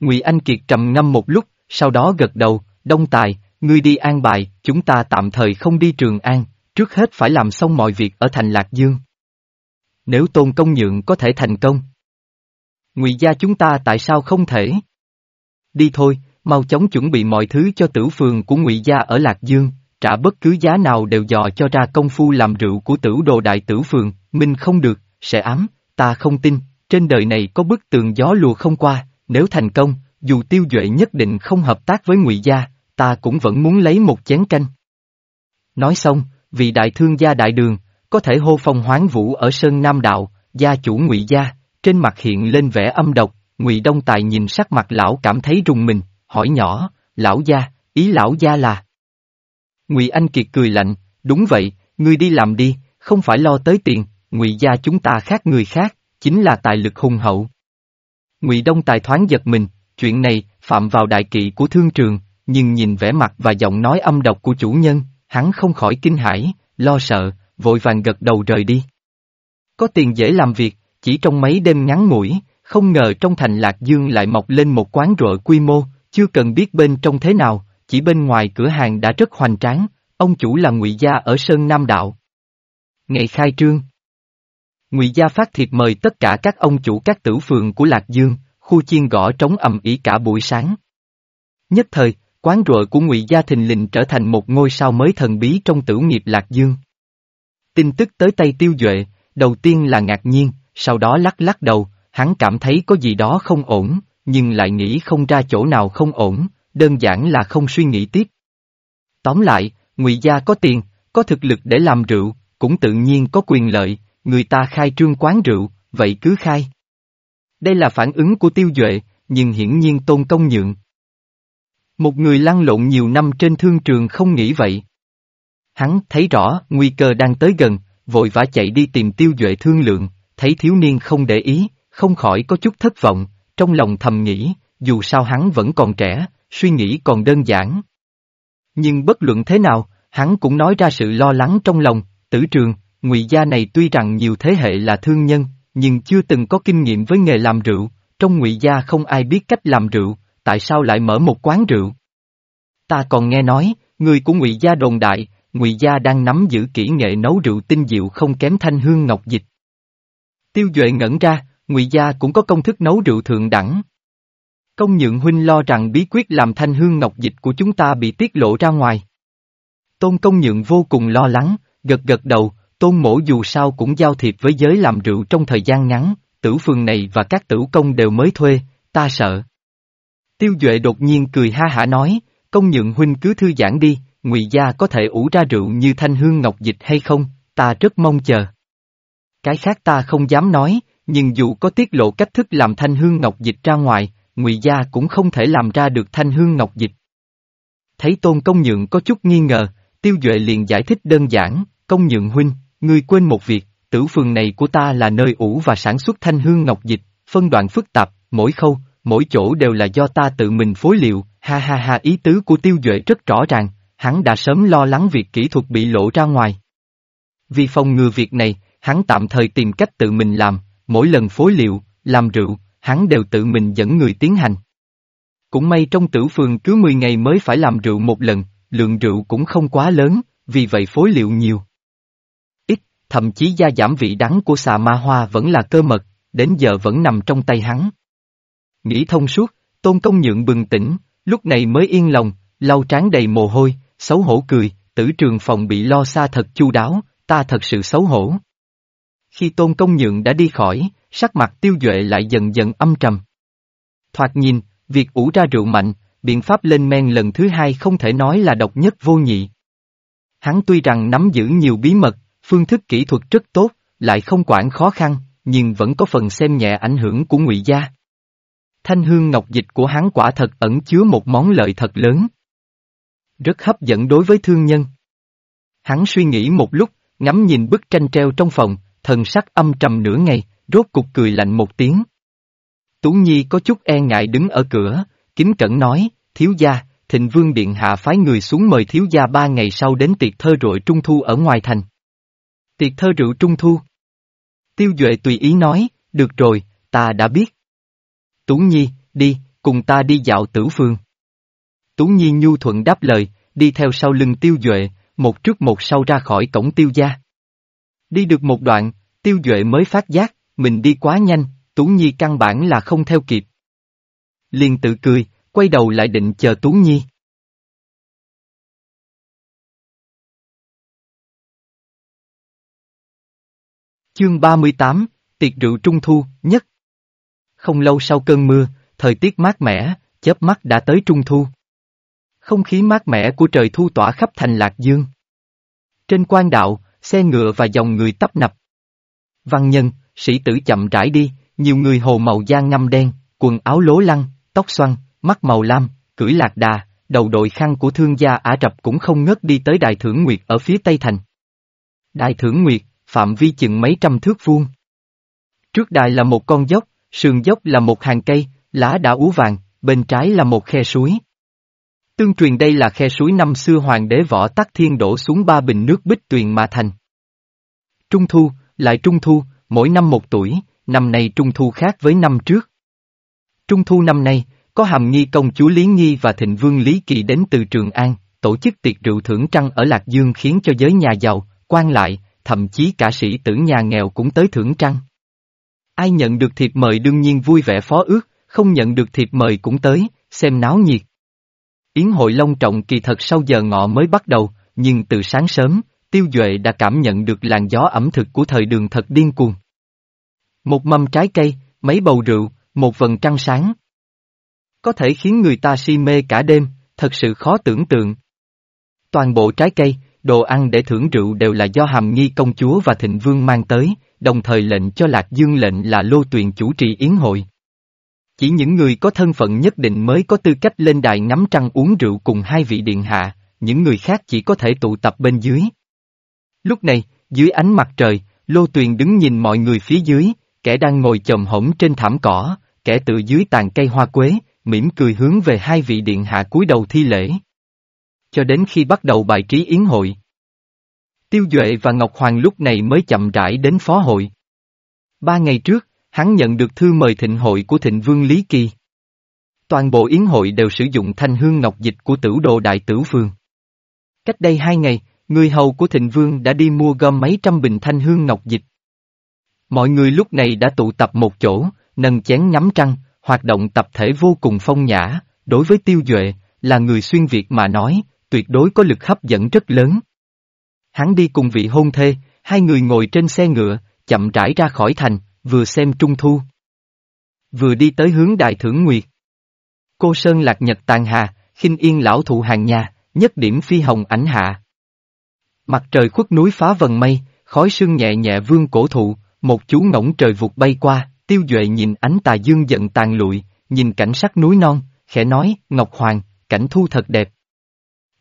Ngụy Anh Kiệt trầm ngâm một lúc, sau đó gật đầu, Đông Tài, ngươi đi an bài, chúng ta tạm thời không đi Trường An, trước hết phải làm xong mọi việc ở thành Lạc Dương. Nếu Tôn Công Nhượng có thể thành công. Ngụy gia chúng ta tại sao không thể? Đi thôi, mau chóng chuẩn bị mọi thứ cho tử phường của ngụy gia ở Lạc Dương, trả bất cứ giá nào đều dò cho ra công phu làm rượu của tử đồ đại tử phường, minh không được, sẽ ám, ta không tin, trên đời này có bức tường gió lùa không qua, nếu thành công, dù tiêu duệ nhất định không hợp tác với ngụy gia, ta cũng vẫn muốn lấy một chén canh. Nói xong, vị đại thương gia đại đường, có thể hô phong hoán vũ ở Sơn Nam Đạo, gia chủ ngụy gia, trên mặt hiện lên vẻ âm độc, ngụy Đông Tài nhìn sắc mặt lão cảm thấy rùng mình, hỏi nhỏ, lão gia, ý lão gia là. Ngụy Anh Kiệt cười lạnh, đúng vậy, ngươi đi làm đi, không phải lo tới tiền, Ngụy gia chúng ta khác người khác, chính là tài lực hùng hậu. Ngụy Đông Tài thoáng giật mình, chuyện này phạm vào đại kỵ của thương trường, nhưng nhìn vẻ mặt và giọng nói âm độc của chủ nhân, hắn không khỏi kinh hãi, lo sợ, vội vàng gật đầu rời đi. Có tiền dễ làm việc, chỉ trong mấy đêm ngắn ngủi, không ngờ trong thành Lạc Dương lại mọc lên một quán rượu quy mô, chưa cần biết bên trong thế nào, chỉ bên ngoài cửa hàng đã rất hoành tráng, ông chủ là ngụy Gia ở Sơn Nam Đạo. Ngày khai trương ngụy Gia phát thiệp mời tất cả các ông chủ các tử phường của Lạc Dương, khu chiên gõ trống ầm ĩ cả buổi sáng. Nhất thời, quán rượu của ngụy Gia thình lình trở thành một ngôi sao mới thần bí trong tử nghiệp Lạc Dương. Tin tức tới tay tiêu duệ, đầu tiên là ngạc nhiên, sau đó lắc lắc đầu, hắn cảm thấy có gì đó không ổn, nhưng lại nghĩ không ra chỗ nào không ổn, đơn giản là không suy nghĩ tiếp. Tóm lại, ngụy gia có tiền, có thực lực để làm rượu, cũng tự nhiên có quyền lợi, người ta khai trương quán rượu, vậy cứ khai. Đây là phản ứng của tiêu duệ, nhưng hiển nhiên tôn công nhượng. Một người lăn lộn nhiều năm trên thương trường không nghĩ vậy. Hắn thấy rõ nguy cơ đang tới gần, vội vã chạy đi tìm tiêu duệ thương lượng, thấy thiếu niên không để ý, không khỏi có chút thất vọng, trong lòng thầm nghĩ, dù sao hắn vẫn còn trẻ, suy nghĩ còn đơn giản. Nhưng bất luận thế nào, hắn cũng nói ra sự lo lắng trong lòng, tử trường, ngụy gia này tuy rằng nhiều thế hệ là thương nhân, nhưng chưa từng có kinh nghiệm với nghề làm rượu, trong ngụy gia không ai biết cách làm rượu, tại sao lại mở một quán rượu? Ta còn nghe nói, người của ngụy gia đồn đại, ngụy gia đang nắm giữ kỹ nghệ nấu rượu tinh diệu không kém thanh hương ngọc dịch. Tiêu Duệ ngẩn ra, ngụy gia cũng có công thức nấu rượu thượng đẳng. Công nhượng huynh lo rằng bí quyết làm thanh hương ngọc dịch của chúng ta bị tiết lộ ra ngoài. Tôn công nhượng vô cùng lo lắng, gật gật đầu, tôn mổ dù sao cũng giao thiệp với giới làm rượu trong thời gian ngắn, tử phường này và các tử công đều mới thuê, ta sợ. Tiêu Duệ đột nhiên cười ha hả nói, công nhượng huynh cứ thư giãn đi, ngụy gia có thể ủ ra rượu như thanh hương ngọc dịch hay không, ta rất mong chờ. Cái khác ta không dám nói, nhưng dù có tiết lộ cách thức làm thanh hương ngọc dịch ra ngoài, ngụy gia cũng không thể làm ra được thanh hương ngọc dịch. Thấy tôn công nhượng có chút nghi ngờ, tiêu duệ liền giải thích đơn giản, công nhượng huynh, ngươi quên một việc, tử phường này của ta là nơi ủ và sản xuất thanh hương ngọc dịch, phân đoạn phức tạp, mỗi khâu, mỗi chỗ đều là do ta tự mình phối liệu, ha ha ha ý tứ của tiêu duệ rất rõ ràng, hắn đã sớm lo lắng việc kỹ thuật bị lộ ra ngoài. Vì phòng ngừa việc này, hắn tạm thời tìm cách tự mình làm, mỗi lần phối liệu, làm rượu, hắn đều tự mình dẫn người tiến hành. Cũng may trong tử phường cứ 10 ngày mới phải làm rượu một lần, lượng rượu cũng không quá lớn, vì vậy phối liệu nhiều. Thậm chí gia giảm vị đắng của xà ma hoa vẫn là cơ mật, đến giờ vẫn nằm trong tay hắn. Nghĩ thông suốt, tôn công nhượng bừng tỉnh, lúc này mới yên lòng, lau trán đầy mồ hôi, xấu hổ cười, tử trường phòng bị lo xa thật chu đáo, ta thật sự xấu hổ. Khi tôn công nhượng đã đi khỏi, sắc mặt tiêu duệ lại dần dần âm trầm. Thoạt nhìn, việc ủ ra rượu mạnh, biện pháp lên men lần thứ hai không thể nói là độc nhất vô nhị. Hắn tuy rằng nắm giữ nhiều bí mật, phương thức kỹ thuật rất tốt, lại không quản khó khăn, nhưng vẫn có phần xem nhẹ ảnh hưởng của ngụy gia. Thanh hương ngọc dịch của hắn quả thật ẩn chứa một món lợi thật lớn. Rất hấp dẫn đối với thương nhân. Hắn suy nghĩ một lúc, ngắm nhìn bức tranh treo trong phòng, thần sắc âm trầm nửa ngày, rốt cục cười lạnh một tiếng. Tú Nhi có chút e ngại đứng ở cửa, kính cẩn nói, thiếu gia, thịnh vương điện hạ phái người xuống mời thiếu gia ba ngày sau đến tiệc thơ rội trung thu ở ngoài thành. Tiệc thơ rượu trung thu. Tiêu Duệ tùy ý nói, được rồi, ta đã biết. Tú Nhi, đi, cùng ta đi dạo tử phương. Tú Nhi nhu thuận đáp lời, đi theo sau lưng Tiêu Duệ, một trước một sau ra khỏi cổng Tiêu gia. Đi được một đoạn, Tiêu Duệ mới phát giác, mình đi quá nhanh, Tú Nhi căn bản là không theo kịp. Liền tự cười, quay đầu lại định chờ Tú Nhi. Chương 38, Tiệc rượu trung thu, nhất. Không lâu sau cơn mưa, thời tiết mát mẻ, chớp mắt đã tới trung thu. Không khí mát mẻ của trời thu tỏa khắp thành Lạc Dương. Trên quan đạo, xe ngựa và dòng người tấp nập. Văn nhân, sĩ tử chậm rãi đi, nhiều người hồ màu da ngâm đen, quần áo lố lăng, tóc xoăn, mắt màu lam, cưỡi lạc đà, đầu đội khăn của thương gia Ả Rập cũng không ngớt đi tới Đài Thưởng Nguyệt ở phía Tây Thành. Đài Thưởng Nguyệt, phạm vi chừng mấy trăm thước vuông. Trước đài là một con dốc, sườn dốc là một hàng cây, lá đã ú vàng, bên trái là một khe suối. Tương truyền đây là khe suối năm xưa hoàng đế võ tắc thiên đổ xuống ba bình nước bích tuyền mà thành. Trung thu, lại trung thu, mỗi năm một tuổi, năm nay trung thu khác với năm trước. Trung thu năm nay, có hàm nghi công chúa Lý Nghi và thịnh vương Lý Kỳ đến từ Trường An, tổ chức tiệc rượu thưởng trăng ở Lạc Dương khiến cho giới nhà giàu, quan lại, thậm chí cả sĩ tử nhà nghèo cũng tới thưởng trăng. Ai nhận được thiệp mời đương nhiên vui vẻ phó ước, không nhận được thiệp mời cũng tới, xem náo nhiệt. Yến hội long trọng kỳ thật sau giờ ngọ mới bắt đầu, nhưng từ sáng sớm, Tiêu Duệ đã cảm nhận được làn gió ẩm thực của thời đường thật điên cuồng. Một mâm trái cây, mấy bầu rượu, một vần trăng sáng. Có thể khiến người ta si mê cả đêm, thật sự khó tưởng tượng. Toàn bộ trái cây, đồ ăn để thưởng rượu đều là do hàm nghi công chúa và thịnh vương mang tới, đồng thời lệnh cho Lạc Dương lệnh là lô tuyền chủ trì yến hội. Chỉ những người có thân phận nhất định mới có tư cách lên đài ngắm trăng uống rượu cùng hai vị điện hạ, những người khác chỉ có thể tụ tập bên dưới. Lúc này, dưới ánh mặt trời, Lô Tuyền đứng nhìn mọi người phía dưới, kẻ đang ngồi chồm hổm trên thảm cỏ, kẻ tự dưới tàn cây hoa quế, mỉm cười hướng về hai vị điện hạ cúi đầu thi lễ. Cho đến khi bắt đầu bài trí yến hội. Tiêu Duệ và Ngọc Hoàng lúc này mới chậm rãi đến phó hội. Ba ngày trước, hắn nhận được thư mời thịnh hội của thịnh vương Lý Kỳ. Toàn bộ yến hội đều sử dụng thanh hương ngọc dịch của tử đồ đại tử vương. Cách đây hai ngày, người hầu của thịnh vương đã đi mua gom mấy trăm bình thanh hương ngọc dịch. Mọi người lúc này đã tụ tập một chỗ, nâng chén ngắm trăng, hoạt động tập thể vô cùng phong nhã, đối với tiêu duệ, là người xuyên Việt mà nói, tuyệt đối có lực hấp dẫn rất lớn. Hắn đi cùng vị hôn thê, hai người ngồi trên xe ngựa, chậm rãi ra khỏi thành, vừa xem trung thu. Vừa đi tới hướng đại thưởng nguyệt. Cô Sơn lạc nhật tàn hà, khinh yên lão thụ hàng nhà, nhất điểm phi hồng ảnh hạ. Mặt trời khuất núi phá vần mây, khói sương nhẹ nhẹ vương cổ thụ, một chú ngỗng trời vụt bay qua, tiêu duệ nhìn ánh tà dương giận tàn lụi, nhìn cảnh sắc núi non, khẽ nói, Ngọc Hoàng, cảnh thu thật đẹp.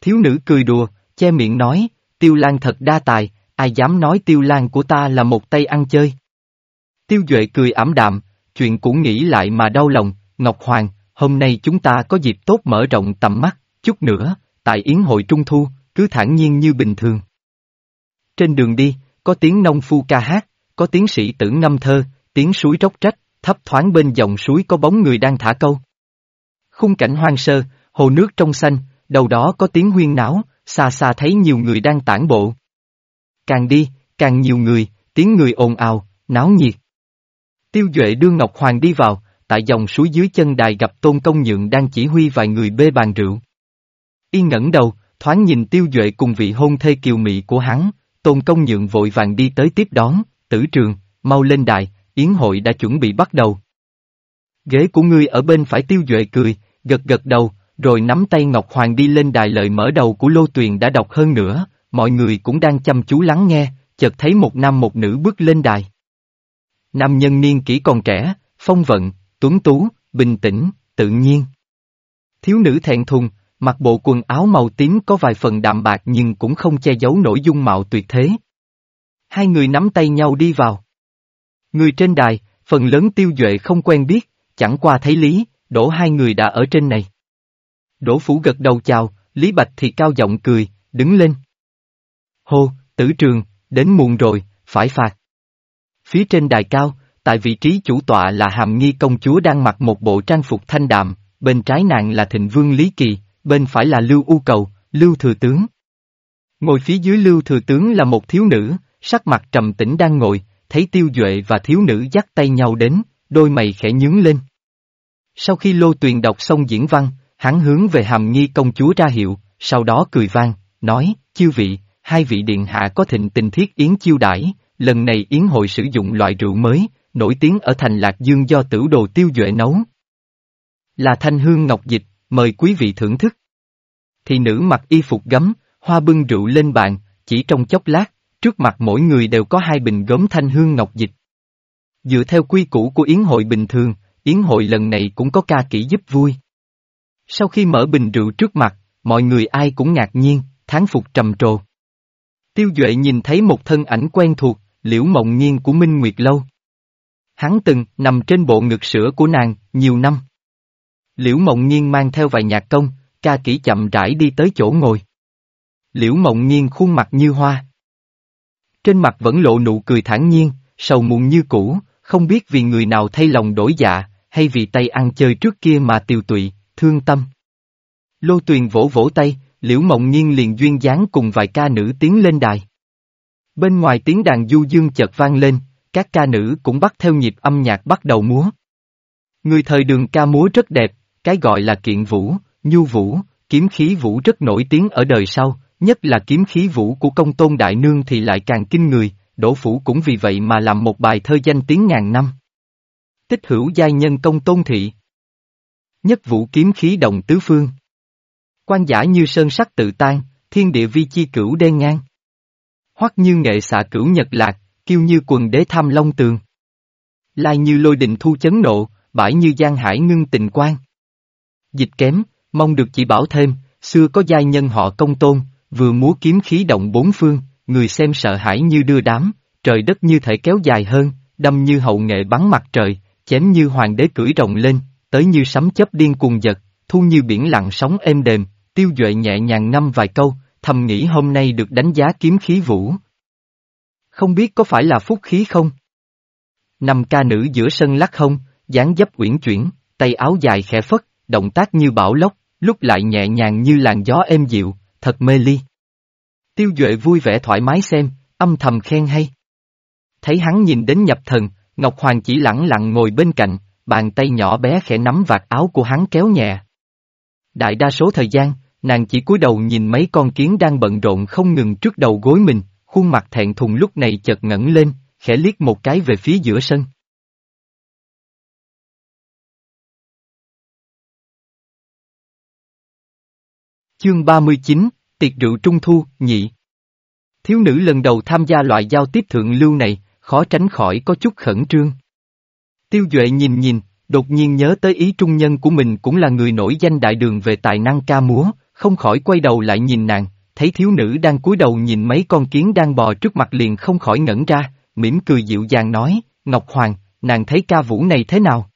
Thiếu nữ cười đùa, che miệng nói, Tiêu Lan thật đa tài, ai dám nói Tiêu Lan của ta là một tay ăn chơi. Tiêu Duệ cười ảm đạm, chuyện cũ nghĩ lại mà đau lòng, Ngọc Hoàng, hôm nay chúng ta có dịp tốt mở rộng tầm mắt, chút nữa, tại Yến hội Trung Thu, cứ thản nhiên như bình thường. Trên đường đi, có tiếng nông phu ca hát, có tiếng sĩ tử ngâm thơ, tiếng suối róc trách, thấp thoáng bên dòng suối có bóng người đang thả câu. Khung cảnh hoang sơ, hồ nước trong xanh, đầu đó có tiếng huyên náo, xa xa thấy nhiều người đang tản bộ. Càng đi, càng nhiều người, tiếng người ồn ào, náo nhiệt. Tiêu Duệ đưa Ngọc Hoàng đi vào, tại dòng suối dưới chân đài gặp Tôn Công Nhượng đang chỉ huy vài người bê bàn rượu. Y ngẩng đầu, thoáng nhìn Tiêu Duệ cùng vị hôn thê kiều mị của hắn, Tôn Công Nhượng vội vàng đi tới tiếp đón, tử trường, mau lên đài, yến hội đã chuẩn bị bắt đầu. Ghế của ngươi ở bên phải Tiêu Duệ cười, gật gật đầu, rồi nắm tay Ngọc Hoàng đi lên đài lợi mở đầu của Lô Tuyền đã đọc hơn nữa, mọi người cũng đang chăm chú lắng nghe, chợt thấy một nam một nữ bước lên đài. Nam nhân niên kỹ còn trẻ, phong vận, tuấn tú, bình tĩnh, tự nhiên. Thiếu nữ thẹn thùng, mặc bộ quần áo màu tím có vài phần đạm bạc nhưng cũng không che giấu nổi dung mạo tuyệt thế. Hai người nắm tay nhau đi vào. Người trên đài, phần lớn tiêu duệ không quen biết, chẳng qua thấy lý, đổ hai người đã ở trên này. Đỗ Phủ gật đầu chào, Lý Bạch thì cao giọng cười, đứng lên. Hô, tử trường, đến muộn rồi, phải phạt. Phía trên đài cao, tại vị trí chủ tọa là hàm nghi công chúa đang mặc một bộ trang phục thanh đạm, bên trái nàng là thịnh vương Lý Kỳ, bên phải là Lưu U Cầu, Lưu Thừa Tướng. Ngồi phía dưới Lưu Thừa Tướng là một thiếu nữ, sắc mặt trầm tĩnh đang ngồi, thấy tiêu duệ và thiếu nữ dắt tay nhau đến, đôi mày khẽ nhướng lên. Sau khi Lô Tuyền đọc xong diễn văn, hắn hướng về hàm nghi công chúa ra hiệu, sau đó cười vang, nói, chiêu vị, hai vị điện hạ có thịnh tình thiết yến chiêu đãi, lần này yến hội sử dụng loại rượu mới, nổi tiếng ở thành Lạc Dương do tử đồ tiêu duệ nấu. Là thanh hương ngọc dịch, mời quý vị thưởng thức. Thì nữ mặc y phục gấm, hoa bưng rượu lên bàn, chỉ trong chốc lát, trước mặt mỗi người đều có hai bình gốm thanh hương ngọc dịch. Dựa theo quy củ của yến hội bình thường, yến hội lần này cũng có ca kỹ giúp vui. Sau khi mở bình rượu trước mặt, mọi người ai cũng ngạc nhiên, thán phục trầm trồ. Tiêu Duệ nhìn thấy một thân ảnh quen thuộc, liễu mộng nhiên của Minh Nguyệt Lâu. Hắn từng nằm trên bộ ngực sữa của nàng, nhiều năm. Liễu mộng nhiên mang theo vài nhạc công, ca kỹ chậm rãi đi tới chỗ ngồi. Liễu mộng nhiên khuôn mặt như hoa. Trên mặt vẫn lộ nụ cười thản nhiên, sầu muộn như cũ, không biết vì người nào thay lòng đổi dạ, hay vì tay ăn chơi trước kia mà tiêu tụy, thương tâm. Lô Tuyền vỗ vỗ tay, Liễu Mộng Nhiên liền duyên dáng cùng vài ca nữ tiến lên đài. Bên ngoài tiếng đàn du dương chợt vang lên, các ca nữ cũng bắt theo nhịp âm nhạc bắt đầu múa. Người thời đường ca múa rất đẹp, cái gọi là kiện vũ, nhu vũ, kiếm khí vũ rất nổi tiếng ở đời sau, nhất là kiếm khí vũ của công tôn đại nương thì lại càng kinh người, đỗ phủ cũng vì vậy mà làm một bài thơ danh tiếng ngàn năm. Tích hữu giai nhân công tôn thị. Nhất vũ kiếm khí động tứ phương. Quan giả như sơn sắc tự tan, thiên địa vi chi cửu đen ngang. Hoắc như nghệ xạ cửu nhật lạc, kiêu như quần đế tham long tường. Lai như lôi đình thu chấn nộ, bãi như giang hải ngưng tình quan. Dịch kém, mong được chỉ bảo thêm, xưa có giai nhân họ công tôn, vừa múa kiếm khí động bốn phương, người xem sợ hãi như đưa đám, trời đất như thể kéo dài hơn, đâm như hậu nghệ bắn mặt trời, chém như hoàng đế cưỡi rồng lên, tới như sấm chấp điên cuồng giật, thu như biển lặng sóng êm đềm, tiêu duệ nhẹ nhàng năm vài câu, thầm nghĩ hôm nay được đánh giá kiếm khí vũ. Không biết có phải là phúc khí không? Năm ca nữ giữa sân lắc không, dáng dấp uyển chuyển, tay áo dài khẽ phất, động tác như bão lốc, lúc lại nhẹ nhàng như làn gió êm dịu, thật mê ly. Tiêu Duệ vui vẻ thoải mái xem, âm thầm khen hay. Thấy hắn nhìn đến nhập thần, Ngọc Hoàng chỉ lặng lặng ngồi bên cạnh, bàn tay nhỏ bé khẽ nắm vạt áo của hắn kéo nhẹ. Đại đa số thời gian, nàng chỉ cúi đầu nhìn mấy con kiến đang bận rộn không ngừng trước đầu gối mình, khuôn mặt thẹn thùng lúc này chợt ngẩng lên, khẽ liếc một cái về phía giữa sân. Chương 39, Tiệc rượu trung thu, nhị. Thiếu nữ lần đầu tham gia loại giao tiếp thượng lưu này, khó tránh khỏi có chút khẩn trương. Tiêu Duệ nhìn nhìn, đột nhiên nhớ tới ý trung nhân của mình cũng là người nổi danh đại đường về tài năng ca múa, không khỏi quay đầu lại nhìn nàng, thấy thiếu nữ đang cúi đầu nhìn mấy con kiến đang bò trước mặt liền không khỏi ngẩn ra, mỉm cười dịu dàng nói, Ngọc Hoàng, nàng thấy ca vũ này thế nào?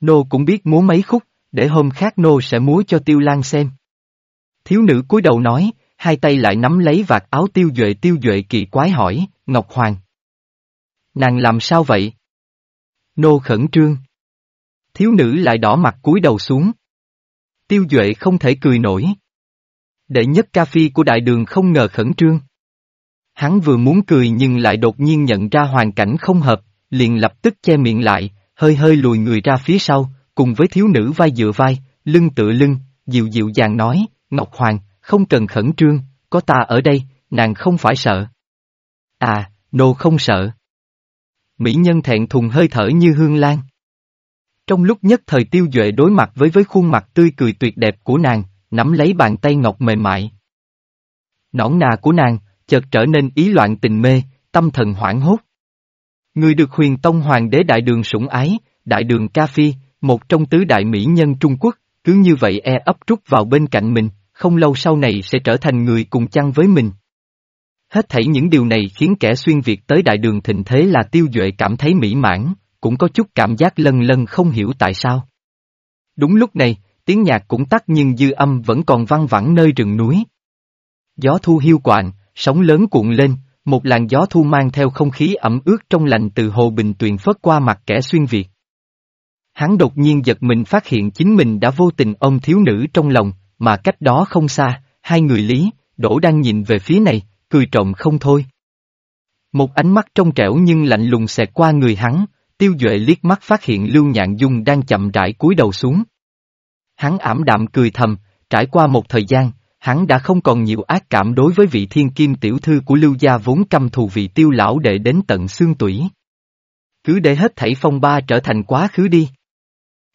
Nô cũng biết múa mấy khúc, để hôm khác nô sẽ múa cho Tiêu Lan xem. Thiếu nữ cúi đầu nói, hai tay lại nắm lấy vạt áo tiêu duệ tiêu duệ kỳ quái hỏi, Ngọc Hoàng. Nàng làm sao vậy? Nô khẩn trương. Thiếu nữ lại đỏ mặt cúi đầu xuống. Tiêu duệ không thể cười nổi. Đệ nhất ca phi của đại đường không ngờ khẩn trương. Hắn vừa muốn cười nhưng lại đột nhiên nhận ra hoàn cảnh không hợp, liền lập tức che miệng lại, hơi hơi lùi người ra phía sau, cùng với thiếu nữ vai dựa vai, lưng tựa lưng, dịu dịu dàng nói, Ngọc Hoàng, không cần khẩn trương, có ta ở đây, nàng không phải sợ. À, nô không sợ. Mỹ nhân thẹn thùng hơi thở như hương lan. Trong lúc nhất thời tiêu duệ đối mặt với với khuôn mặt tươi cười tuyệt đẹp của nàng, nắm lấy bàn tay ngọc mềm mại. Nõn nà của nàng, chợt trở nên ý loạn tình mê, tâm thần hoảng hốt. Người được huyền tông hoàng đế đại đường sủng ái, đại đường ca phi, một trong tứ đại mỹ nhân Trung Quốc, cứ như vậy e ấp trúc vào bên cạnh mình, không lâu sau này sẽ trở thành người cùng chăng với mình. Hết thảy những điều này khiến kẻ xuyên Việt tới đại đường thịnh thế là tiêu duệ cảm thấy mỹ mãn, cũng có chút cảm giác lân lân không hiểu tại sao. Đúng lúc này, tiếng nhạc cũng tắt nhưng dư âm vẫn còn văng vẳng nơi rừng núi. Gió thu hiu quạnh, sóng lớn cuộn lên, một làn gió thu mang theo không khí ẩm ướt trong lành từ hồ bình tuyền phớt qua mặt kẻ xuyên Việt. Hắn đột nhiên giật mình phát hiện chính mình đã vô tình ôm thiếu nữ trong lòng, mà cách đó không xa, hai người Lý, đổ đang nhìn về phía này, cười trộm không thôi. Một ánh mắt trong trẻo nhưng lạnh lùng xẹt qua người hắn, tiêu duệ liếc mắt phát hiện Lưu Nhạn Dung đang chậm rãi cúi đầu xuống. Hắn ảm đạm cười thầm, trải qua một thời gian, hắn đã không còn nhiều ác cảm đối với vị thiên kim tiểu thư của Lưu Gia vốn căm thù vị tiêu lão đệ đến tận xương tủy. Cứ để hết thảy phong ba trở thành quá khứ đi.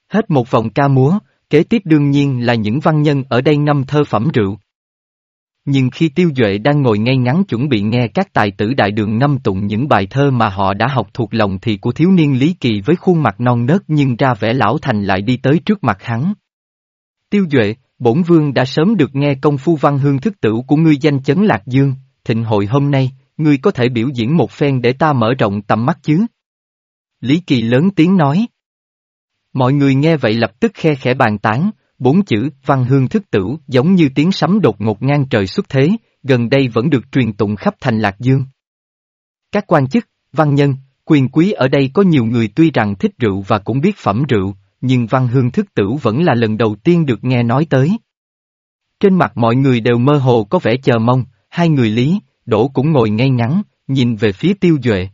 Hết một vòng ca múa, kế tiếp đương nhiên là những văn nhân ở đây ngâm thơ phẩm rượu. Nhưng khi Tiêu Duệ đang ngồi ngay ngắn chuẩn bị nghe các tài tử đại đường ngâm tụng những bài thơ mà họ đã học thuộc lòng thì của thiếu niên Lý Kỳ với khuôn mặt non nớt nhưng ra vẻ lão thành lại đi tới trước mặt hắn. Tiêu Duệ, bổn vương đã sớm được nghe công phu văn hương thức tửu của ngươi danh chấn Lạc Dương, thịnh hội hôm nay, ngươi có thể biểu diễn một phen để ta mở rộng tầm mắt chứ? Lý Kỳ lớn tiếng nói. Mọi người nghe vậy lập tức khe khẽ bàn tán, bốn chữ văn hương thức tửu giống như tiếng sấm đột ngột ngang trời xuất thế, gần đây vẫn được truyền tụng khắp thành Lạc Dương. Các quan chức, văn nhân, quyền quý ở đây có nhiều người tuy rằng thích rượu và cũng biết phẩm rượu, nhưng văn hương thức tửu vẫn là lần đầu tiên được nghe nói tới. Trên mặt mọi người đều mơ hồ có vẻ chờ mong, hai người Lý, Đỗ cũng ngồi ngay ngắn, nhìn về phía Tiêu Duệ.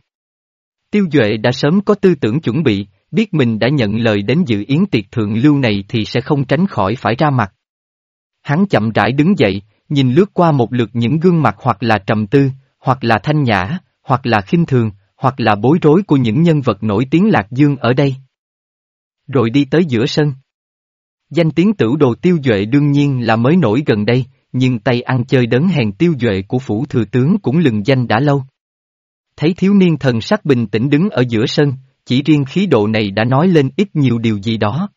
Tiêu Duệ đã sớm có tư tưởng chuẩn bị, biết mình đã nhận lời đến dự yến tiệc thượng lưu này thì sẽ không tránh khỏi phải ra mặt. Hắn chậm rãi đứng dậy, nhìn lướt qua một lượt những gương mặt hoặc là trầm tư, hoặc là thanh nhã, hoặc là khinh thường, hoặc là bối rối của những nhân vật nổi tiếng Lạc Dương ở đây. Rồi đi tới giữa sân. Danh tiếng tử đồ tiêu duệ đương nhiên là mới nổi gần đây, nhưng tay ăn chơi đớn hèn tiêu duệ của phủ thừa tướng cũng lừng danh đã lâu. Thấy thiếu niên thần sắc bình tĩnh đứng ở giữa sân, chỉ riêng khí độ này đã nói lên ít nhiều điều gì đó.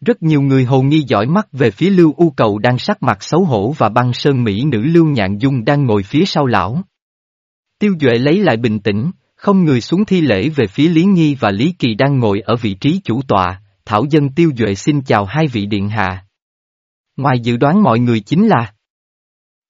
Rất nhiều người hồ nghi dõi mắt về phía Lưu U Cầu đang sắc mặt xấu hổ và băng sơn mỹ nữ Lưu Nhạn Dung đang ngồi phía sau lão. Tiêu Duệ lấy lại bình tĩnh, không người xuống thi lễ về phía Lý Nghi và Lý Kỳ đang ngồi ở vị trí chủ tọa, Thảo dân Tiêu Duệ xin chào hai vị điện hạ. Ngoài dự đoán mọi người chính là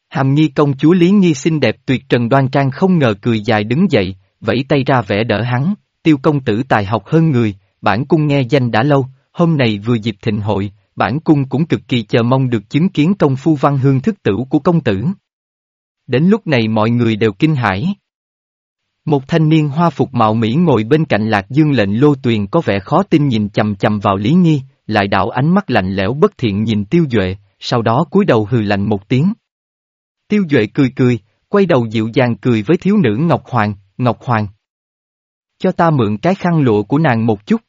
Hàm Nghi công chúa Lý Nghi xinh đẹp tuyệt trần đoan trang không ngờ cười dài đứng dậy, vẫy tay ra vẻ đỡ hắn, tiêu công tử tài học hơn người, bản cung nghe danh đã lâu, hôm nay vừa dịp thịnh hội, bản cung cũng cực kỳ chờ mong được chứng kiến công phu văn hương thức tử của công tử. Đến lúc này mọi người đều kinh hãi. Một thanh niên hoa phục mạo Mỹ ngồi bên cạnh lạc dương lệnh lô tuyền có vẻ khó tin nhìn chầm chầm vào Lý Nghi, lại đảo ánh mắt lạnh lẽo bất thiện nhìn Tiêu Duệ, sau đó cúi đầu hừ lạnh một tiếng. Tiêu Duệ cười cười, quay đầu dịu dàng cười với thiếu nữ Ngọc Hoàng, Ngọc Hoàng. Cho ta mượn cái khăn lụa của nàng một chút.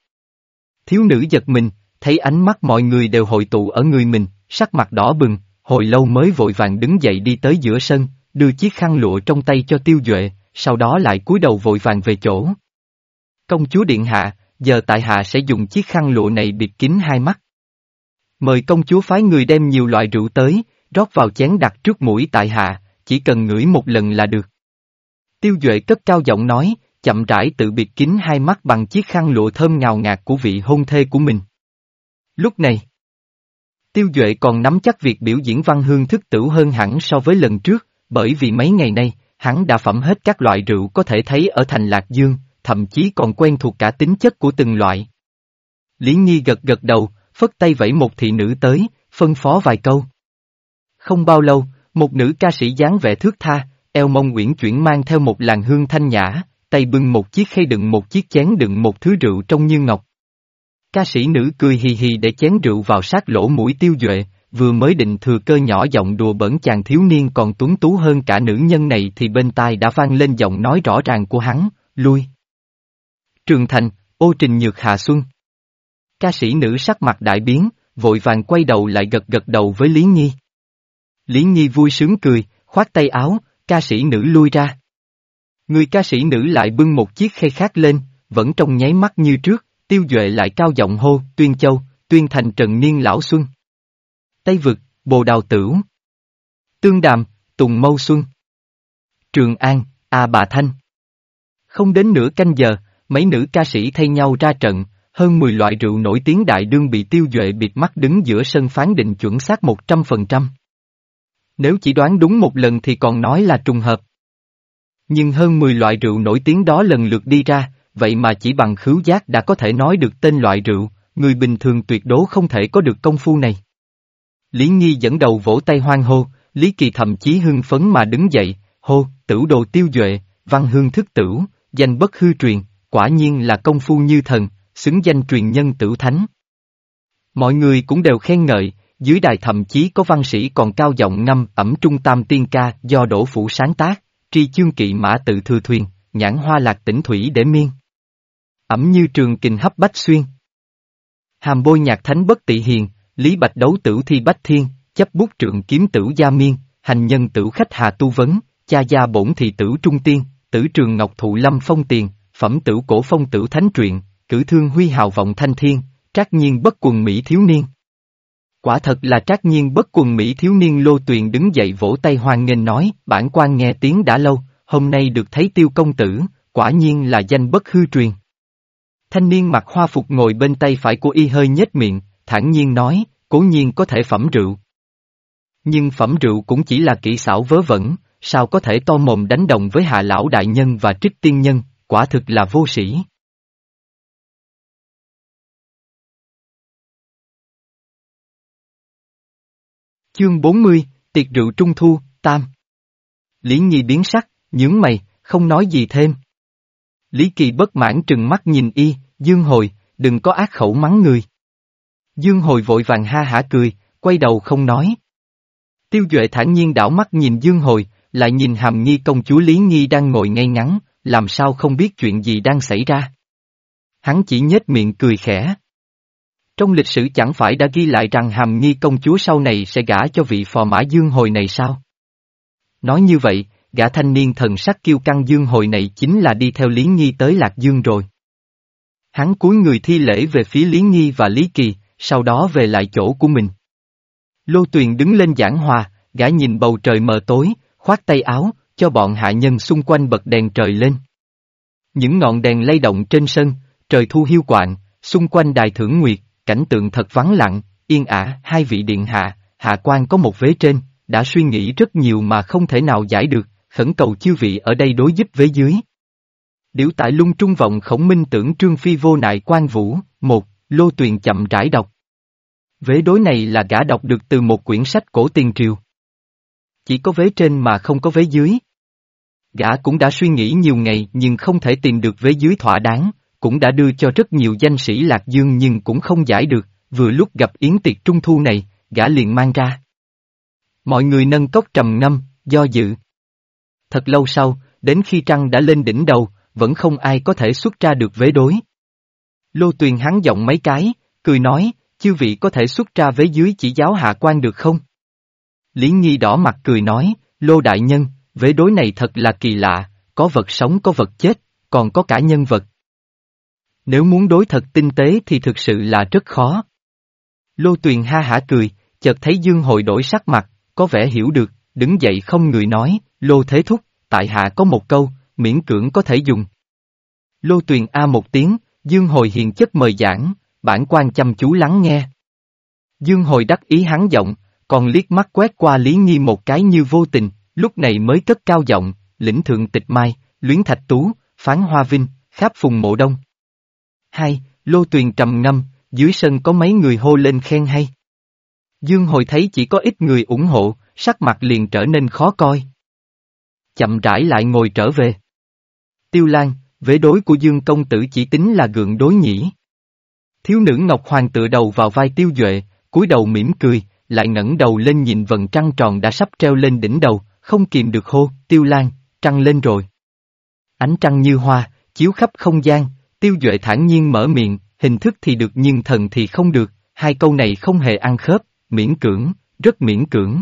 Thiếu nữ giật mình, thấy ánh mắt mọi người đều hội tụ ở người mình, sắc mặt đỏ bừng, hồi lâu mới vội vàng đứng dậy đi tới giữa sân, đưa chiếc khăn lụa trong tay cho tiêu duệ, sau đó lại cúi đầu vội vàng về chỗ. Công chúa Điện Hạ, giờ tại hạ sẽ dùng chiếc khăn lụa này bịt kín hai mắt. Mời công chúa phái người đem nhiều loại rượu tới, rót vào chén đặt trước mũi tại hạ, chỉ cần ngửi một lần là được. Tiêu Duệ cất cao giọng nói, chậm rãi tự biệt kín hai mắt bằng chiếc khăn lụa thơm ngào ngạt của vị hôn thê của mình. Lúc này, Tiêu Duệ còn nắm chắc việc biểu diễn văn hương thức tử hơn hẳn so với lần trước, bởi vì mấy ngày nay, hắn đã phẩm hết các loại rượu có thể thấy ở thành Lạc Dương, thậm chí còn quen thuộc cả tính chất của từng loại. Lý Nhi gật gật đầu, phất tay vẫy một thị nữ tới, phân phó vài câu. Không bao lâu, một nữ ca sĩ dáng vẻ thước tha, eo mông uyển chuyển mang theo một làn hương thanh nhã, tay bưng một chiếc khay đựng một chiếc chén đựng một thứ rượu trông như ngọc. Ca sĩ nữ cười hì hì để chén rượu vào sát lỗ mũi tiêu duệ, vừa mới định thừa cơ nhỏ giọng đùa bẩn chàng thiếu niên còn tuấn tú hơn cả nữ nhân này thì bên tai đã vang lên giọng nói rõ ràng của hắn, lui. Trường Thành, ô trình nhược hạ xuân. Ca sĩ nữ sắc mặt đại biến, vội vàng quay đầu lại gật gật đầu với Lý Nhi. Lý Nhi vui sướng cười, khoát tay áo, ca sĩ nữ lui ra. Người ca sĩ nữ lại bưng một chiếc khay khác lên, vẫn trong nháy mắt như trước, tiêu duệ lại cao giọng hô, tuyên châu, tuyên thành trần niên lão xuân. Tây vực, bồ đào tửu. Tương đàm, tùng mâu xuân. Trường An, A Bà Thanh. Không đến nửa canh giờ, mấy nữ ca sĩ thay nhau ra trận, hơn 10 loại rượu nổi tiếng đại đương bị tiêu duệ bịt mắt đứng giữa sân phán định chuẩn xác 100%. Nếu chỉ đoán đúng một lần thì còn nói là trùng hợp. Nhưng hơn 10 loại rượu nổi tiếng đó lần lượt đi ra, vậy mà chỉ bằng khứu giác đã có thể nói được tên loại rượu, người bình thường tuyệt đối không thể có được công phu này. Lý Nhi dẫn đầu vỗ tay hoang hô, Lý Kỳ thậm chí hưng phấn mà đứng dậy, hô, tử đồ tiêu duệ, văn hương thức tử, danh bất hư truyền, quả nhiên là công phu như thần, xứng danh truyền nhân tử thánh. Mọi người cũng đều khen ngợi, dưới đài thậm chí có văn sĩ còn cao giọng năm ẩm trung tam tiên ca do đổ phủ sáng tác, tri chương kỵ mã tự thừa thuyền, nhãn hoa lạc tỉnh thủy để miên. Ẩm như trường kình hấp bách xuyên. Hàm bôi nhạc thánh bất tị hiền, lý bạch đấu tử thi bách thiên, chấp bút trượng kiếm tử gia miên, hành nhân tử khách hà tu vấn, cha gia bổn thị tử trung tiên, tử trường ngọc thụ lâm phong tiền, phẩm tử cổ phong tử thánh truyện, cử thương huy hào vọng thanh thiên, trác nhiên bất quần Mỹ thiếu niên. Quả thật là trác nhiên bất quần Mỹ thiếu niên lô tuyền đứng dậy vỗ tay hoan nghênh nói, bản quan nghe tiếng đã lâu, hôm nay được thấy tiêu công tử, quả nhiên là danh bất hư truyền. Thanh niên mặc hoa phục ngồi bên tay phải của y hơi nhếch miệng, thản nhiên nói, cố nhiên có thể phẩm rượu. Nhưng phẩm rượu cũng chỉ là kỹ xảo vớ vẩn, sao có thể to mồm đánh đồng với hạ lão đại nhân và trích tiên nhân, quả thực là vô sĩ. Chương 40, Tiệc rượu trung thu, tam. Lý Nhi biến sắc, nhướng mày, không nói gì thêm. Lý Kỳ bất mãn trừng mắt nhìn y, Dương Hồi, đừng có ác khẩu mắng người. Dương Hồi vội vàng ha hả cười, quay đầu không nói. Tiêu Duệ thản nhiên đảo mắt nhìn Dương Hồi, lại nhìn hàm nhi công chúa Lý Nhi đang ngồi ngay ngắn, làm sao không biết chuyện gì đang xảy ra. Hắn chỉ nhếch miệng cười khẽ. Trong lịch sử chẳng phải đã ghi lại rằng hàm nghi công chúa sau này sẽ gả cho vị phò mã dương hồi này sao? Nói như vậy, gã thanh niên thần sắc kiêu căng dương hồi này chính là đi theo Lý Nhi tới Lạc Dương rồi. Hắn cúi người thi lễ về phía Lý Nhi và Lý Kỳ, sau đó về lại chỗ của mình. Lô Tuyền đứng lên giảng hòa, gã nhìn bầu trời mờ tối, khoát tay áo, cho bọn hạ nhân xung quanh bật đèn trời lên. Những ngọn đèn lay động trên sân, trời thu hiu quạng, xung quanh đài thưởng nguyệt, cảnh tượng thật vắng lặng, yên ả, hai vị điện hạ, hạ quan có một vế trên, đã suy nghĩ rất nhiều mà không thể nào giải được, khẩn cầu chư vị ở đây đối giúp vế dưới. Điểu tại lung trung vọng khổng minh tưởng trương phi vô nại quan vũ, một, lô tuyền chậm rãi đọc. Vế đối này là gã đọc được từ một quyển sách cổ tiền triều. Chỉ có vế trên mà không có vế dưới. Gã cũng đã suy nghĩ nhiều ngày nhưng không thể tìm được vế dưới thỏa đáng, cũng đã đưa cho rất nhiều danh sĩ Lạc Dương nhưng cũng không giải được, vừa lúc gặp yến tiệc trung thu này, gã liền mang ra. Mọi người nâng cốc trầm ngâm, do dự. Thật lâu sau, đến khi trăng đã lên đỉnh đầu, vẫn không ai có thể xuất ra được vế đối. Lô tuyền hắn giọng mấy cái, cười nói, chư vị có thể xuất ra vế dưới chỉ giáo hạ quan được không? Lý Nhi đỏ mặt cười nói, Lô đại nhân, vế đối này thật là kỳ lạ, có vật sống có vật chết, còn có cả nhân vật. Nếu muốn đối thật tinh tế thì thực sự là rất khó. Lô Tuyền ha hả cười, chợt thấy Dương Hồi đổi sắc mặt, có vẻ hiểu được, đứng dậy không người nói, Lô Thế Thúc, tại hạ có một câu, miễn cưỡng có thể dùng. Lô Tuyền A một tiếng, Dương Hồi hiền chất mời giảng, bản quan chăm chú lắng nghe. Dương Hồi đắc ý hắn giọng, còn liếc mắt quét qua Lý Nghi một cái như vô tình, lúc này mới cất cao giọng, lĩnh thượng tịch mai, luyến thạch tú, phán hoa vinh, kháp phùng mộ đông. Hai, Lô Tuyền trầm ngâm, dưới sân có mấy người hô lên khen hay. Dương Hồi thấy chỉ có ít người ủng hộ, sắc mặt liền trở nên khó coi. Chậm rãi lại ngồi trở về. Tiêu Lan, vế đối của Dương Công Tử chỉ tính là gượng đối nhỉ. Thiếu nữ Ngọc Hoàng tựa đầu vào vai Tiêu Duệ, cúi đầu mỉm cười, lại ngẩng đầu lên nhìn vầng trăng tròn đã sắp treo lên đỉnh đầu, không kìm được hô, Tiêu Lan, trăng lên rồi. Ánh trăng như hoa, chiếu khắp không gian, Tiêu Duệ thản nhiên mở miệng, hình thức thì được nhưng thần thì không được, hai câu này không hề ăn khớp, miễn cưỡng, rất miễn cưỡng.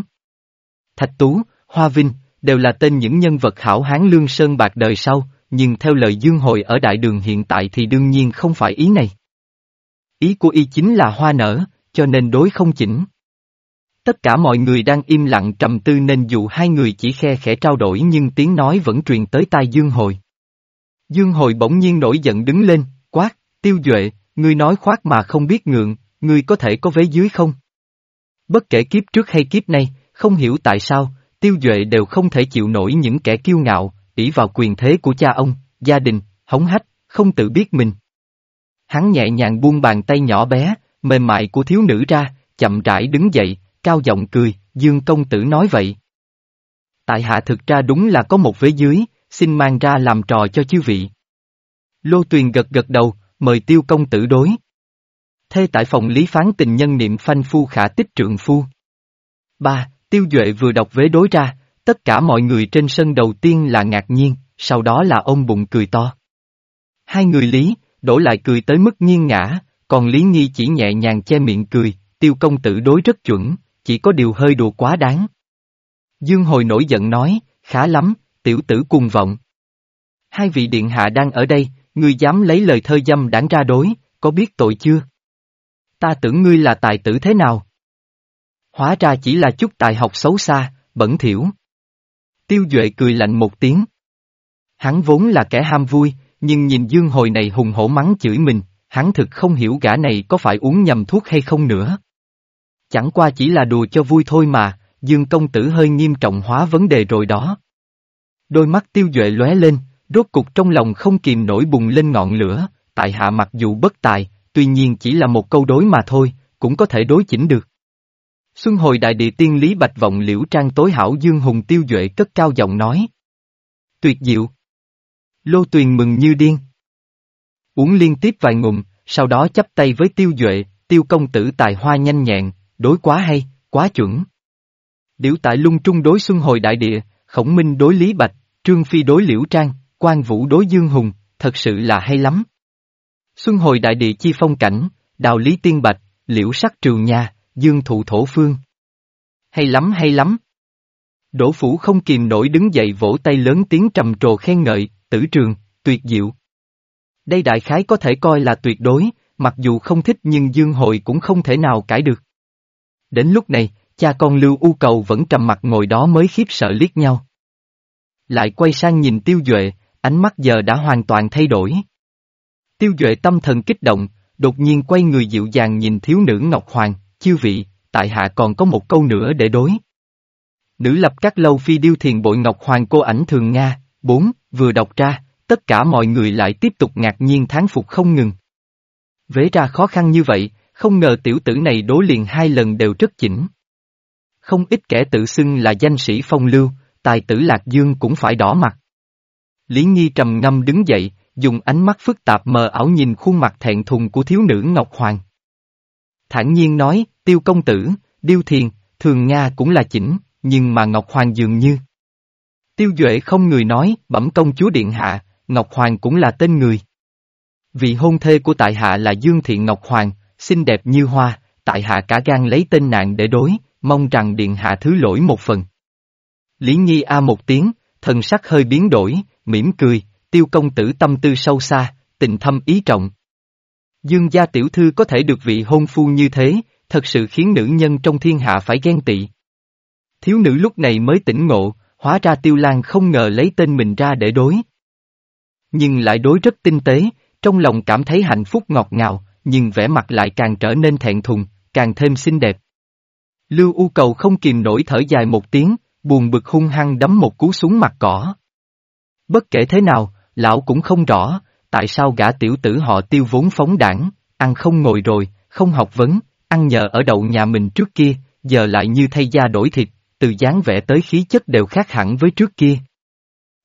Thạch Tú, Hoa Vinh, đều là tên những nhân vật hảo hán lương sơn bạc đời sau, nhưng theo lời Dương Hồi ở đại đường hiện tại thì đương nhiên không phải ý này. Ý của y chính là hoa nở, cho nên đối không chỉnh. Tất cả mọi người đang im lặng trầm tư nên dù hai người chỉ khe khẽ trao đổi nhưng tiếng nói vẫn truyền tới tai Dương Hồi. Dương Hồi bỗng nhiên nổi giận đứng lên, quát, tiêu duệ, ngươi nói khoác mà không biết ngượng, ngươi có thể có vế dưới không? Bất kể kiếp trước hay kiếp nay, không hiểu tại sao, tiêu duệ đều không thể chịu nổi những kẻ kiêu ngạo, ỷ vào quyền thế của cha ông, gia đình, hống hách, không tự biết mình. Hắn nhẹ nhàng buông bàn tay nhỏ bé, mềm mại của thiếu nữ ra, chậm rãi đứng dậy, cao giọng cười, Dương công tử nói vậy. Tại hạ thực ra đúng là có một vế dưới, xin mang ra làm trò cho chư vị. Lô Tuyền gật gật đầu, mời tiêu công tử đối. Thê tại phòng lý phán tình nhân niệm phanh phu khả tích trượng phu. ba Tiêu Duệ vừa đọc vế đối ra, tất cả mọi người trên sân đầu tiên là ngạc nhiên, sau đó là ông bụng cười to. Hai người Lý, đổ lại cười tới mức nghiêng ngã, còn Lý Nghi chỉ nhẹ nhàng che miệng cười, tiêu công tử đối rất chuẩn, chỉ có điều hơi đùa quá đáng. Dương hồi nổi giận nói, khá lắm, tiểu tử cuồng vọng. Hai vị điện hạ đang ở đây, ngươi dám lấy lời thơ dâm đáng ra đối, có biết tội chưa? Ta tưởng ngươi là tài tử thế nào? Hóa ra chỉ là chút tài học xấu xa, bẩn thỉu. Tiêu Duệ cười lạnh một tiếng. Hắn vốn là kẻ ham vui, nhưng nhìn Dương hồi này hùng hổ mắng chửi mình, hắn thực không hiểu gã này có phải uống nhầm thuốc hay không nữa. Chẳng qua chỉ là đùa cho vui thôi mà, Dương công tử hơi nghiêm trọng hóa vấn đề rồi đó. Đôi mắt tiêu duệ lóe lên, rốt cục trong lòng không kìm nổi bùng lên ngọn lửa, tại hạ mặc dù bất tài, tuy nhiên chỉ là một câu đối mà thôi, cũng có thể đối chỉnh được. Xuân hồi đại địa tiên lý bạch vọng liễu trang tối hảo Dương Hùng tiêu duệ cất cao giọng nói. Tuyệt diệu. Lô tuyền mừng như điên. Uống liên tiếp vài ngụm, sau đó chắp tay với tiêu duệ, tiêu công tử tài hoa nhanh nhẹn, đối quá hay, quá chuẩn. Điểu tại lung trung đối xuân hồi đại địa, khổng minh đối lý bạch, trương phi đối liễu trang, quan vũ đối dương hùng, thật sự là hay lắm. Xuân hồi đại địa chi phong cảnh, đào lý tiên bạch, liễu sắc trường nha, dương thụ thổ phương. Hay lắm hay lắm. Đỗ Phủ không kìm nổi đứng dậy vỗ tay lớn tiếng trầm trồ khen ngợi, tử trường, tuyệt diệu. Đây đại khái có thể coi là tuyệt đối, mặc dù không thích nhưng Dương Hội cũng không thể nào cãi được. Đến lúc này, cha con Lưu U Cầu vẫn trầm mặt ngồi đó mới khiếp sợ liếc nhau. Lại quay sang nhìn Tiêu Duệ, ánh mắt giờ đã hoàn toàn thay đổi. Tiêu Duệ tâm thần kích động, đột nhiên quay người dịu dàng nhìn thiếu nữ Ngọc Hoàng, chư vị, tại hạ còn có một câu nữa để đối. Nữ lập các lâu phi điêu thiền bội Ngọc Hoàng cô ảnh thường Nga, bốn, vừa đọc ra, tất cả mọi người lại tiếp tục ngạc nhiên thán phục không ngừng. Vế ra khó khăn như vậy, không ngờ tiểu tử này đối liền hai lần đều rất chỉnh. Không ít kẻ tự xưng là danh sĩ phong lưu, tài tử Lạc Dương cũng phải đỏ mặt. Lý Nghi trầm ngâm đứng dậy, dùng ánh mắt phức tạp mờ ảo nhìn khuôn mặt thẹn thùng của thiếu nữ Ngọc Hoàng. Thản nhiên nói, tiêu công tử, điêu thiền, thường Nga cũng là chỉnh, nhưng mà Ngọc Hoàng dường như. Tiêu Duệ không người nói, bẩm công chúa Điện Hạ, Ngọc Hoàng cũng là tên người. Vị hôn thê của tại hạ là Dương Thiện Ngọc Hoàng, xinh đẹp như hoa, tại hạ cả gan lấy tên nạn để đối, mong rằng Điện Hạ thứ lỗi một phần. Lý Nhi A một tiếng, thần sắc hơi biến đổi, mỉm cười, tiêu công tử tâm tư sâu xa, tình thâm ý trọng. Dương gia tiểu thư có thể được vị hôn phu như thế, thật sự khiến nữ nhân trong thiên hạ phải ghen tị. Thiếu nữ lúc này mới tỉnh ngộ, hóa ra tiêu lan không ngờ lấy tên mình ra để đối. Nhưng lại đối rất tinh tế, trong lòng cảm thấy hạnh phúc ngọt ngào, nhưng vẻ mặt lại càng trở nên thẹn thùng, càng thêm xinh đẹp. Lưu U cầu không kìm nổi thở dài một tiếng, buồn bực hung hăng đấm một cú xuống mặt cỏ. Bất kể thế nào, lão cũng không rõ, tại sao gã tiểu tử họ tiêu vốn phóng đảng, ăn không ngồi rồi, không học vấn, ăn nhờ ở đậu nhà mình trước kia, giờ lại như thay da đổi thịt, từ dáng vẻ tới khí chất đều khác hẳn với trước kia.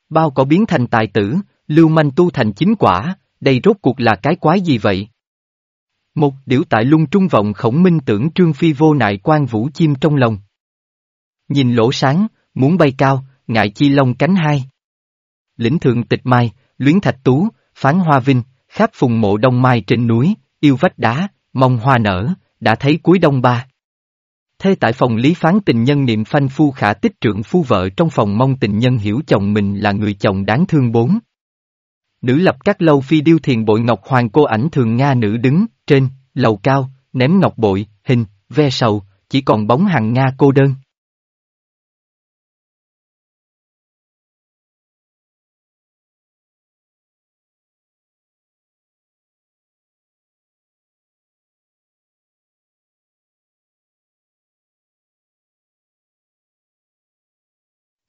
Bao cỏ biến thành tài tử, lưu manh tu thành chính quả, đây rốt cuộc là cái quái gì vậy? Một điểu tại lung trung vọng khổng minh tưởng trương phi vô nại quan vũ chim trong lòng. Nhìn lỗ sáng, muốn bay cao, ngại chi lông cánh hai. Lĩnh thượng tịch mai, luyến thạch tú, phán hoa vinh, khắp phùng mộ đông mai trên núi, yêu vách đá, mong hoa nở, đã thấy cuối đông ba. Thế tại phòng lý phán tình nhân niệm phanh phu khả tích trượng phu vợ trong phòng mong tình nhân hiểu chồng mình là người chồng đáng thương bốn. Nữ lập các lâu phi điêu thiền bội ngọc hoàng cô ảnh thường Nga nữ đứng, trên, lầu cao, ném ngọc bội, hình, ve sầu, chỉ còn bóng hàng Nga cô đơn.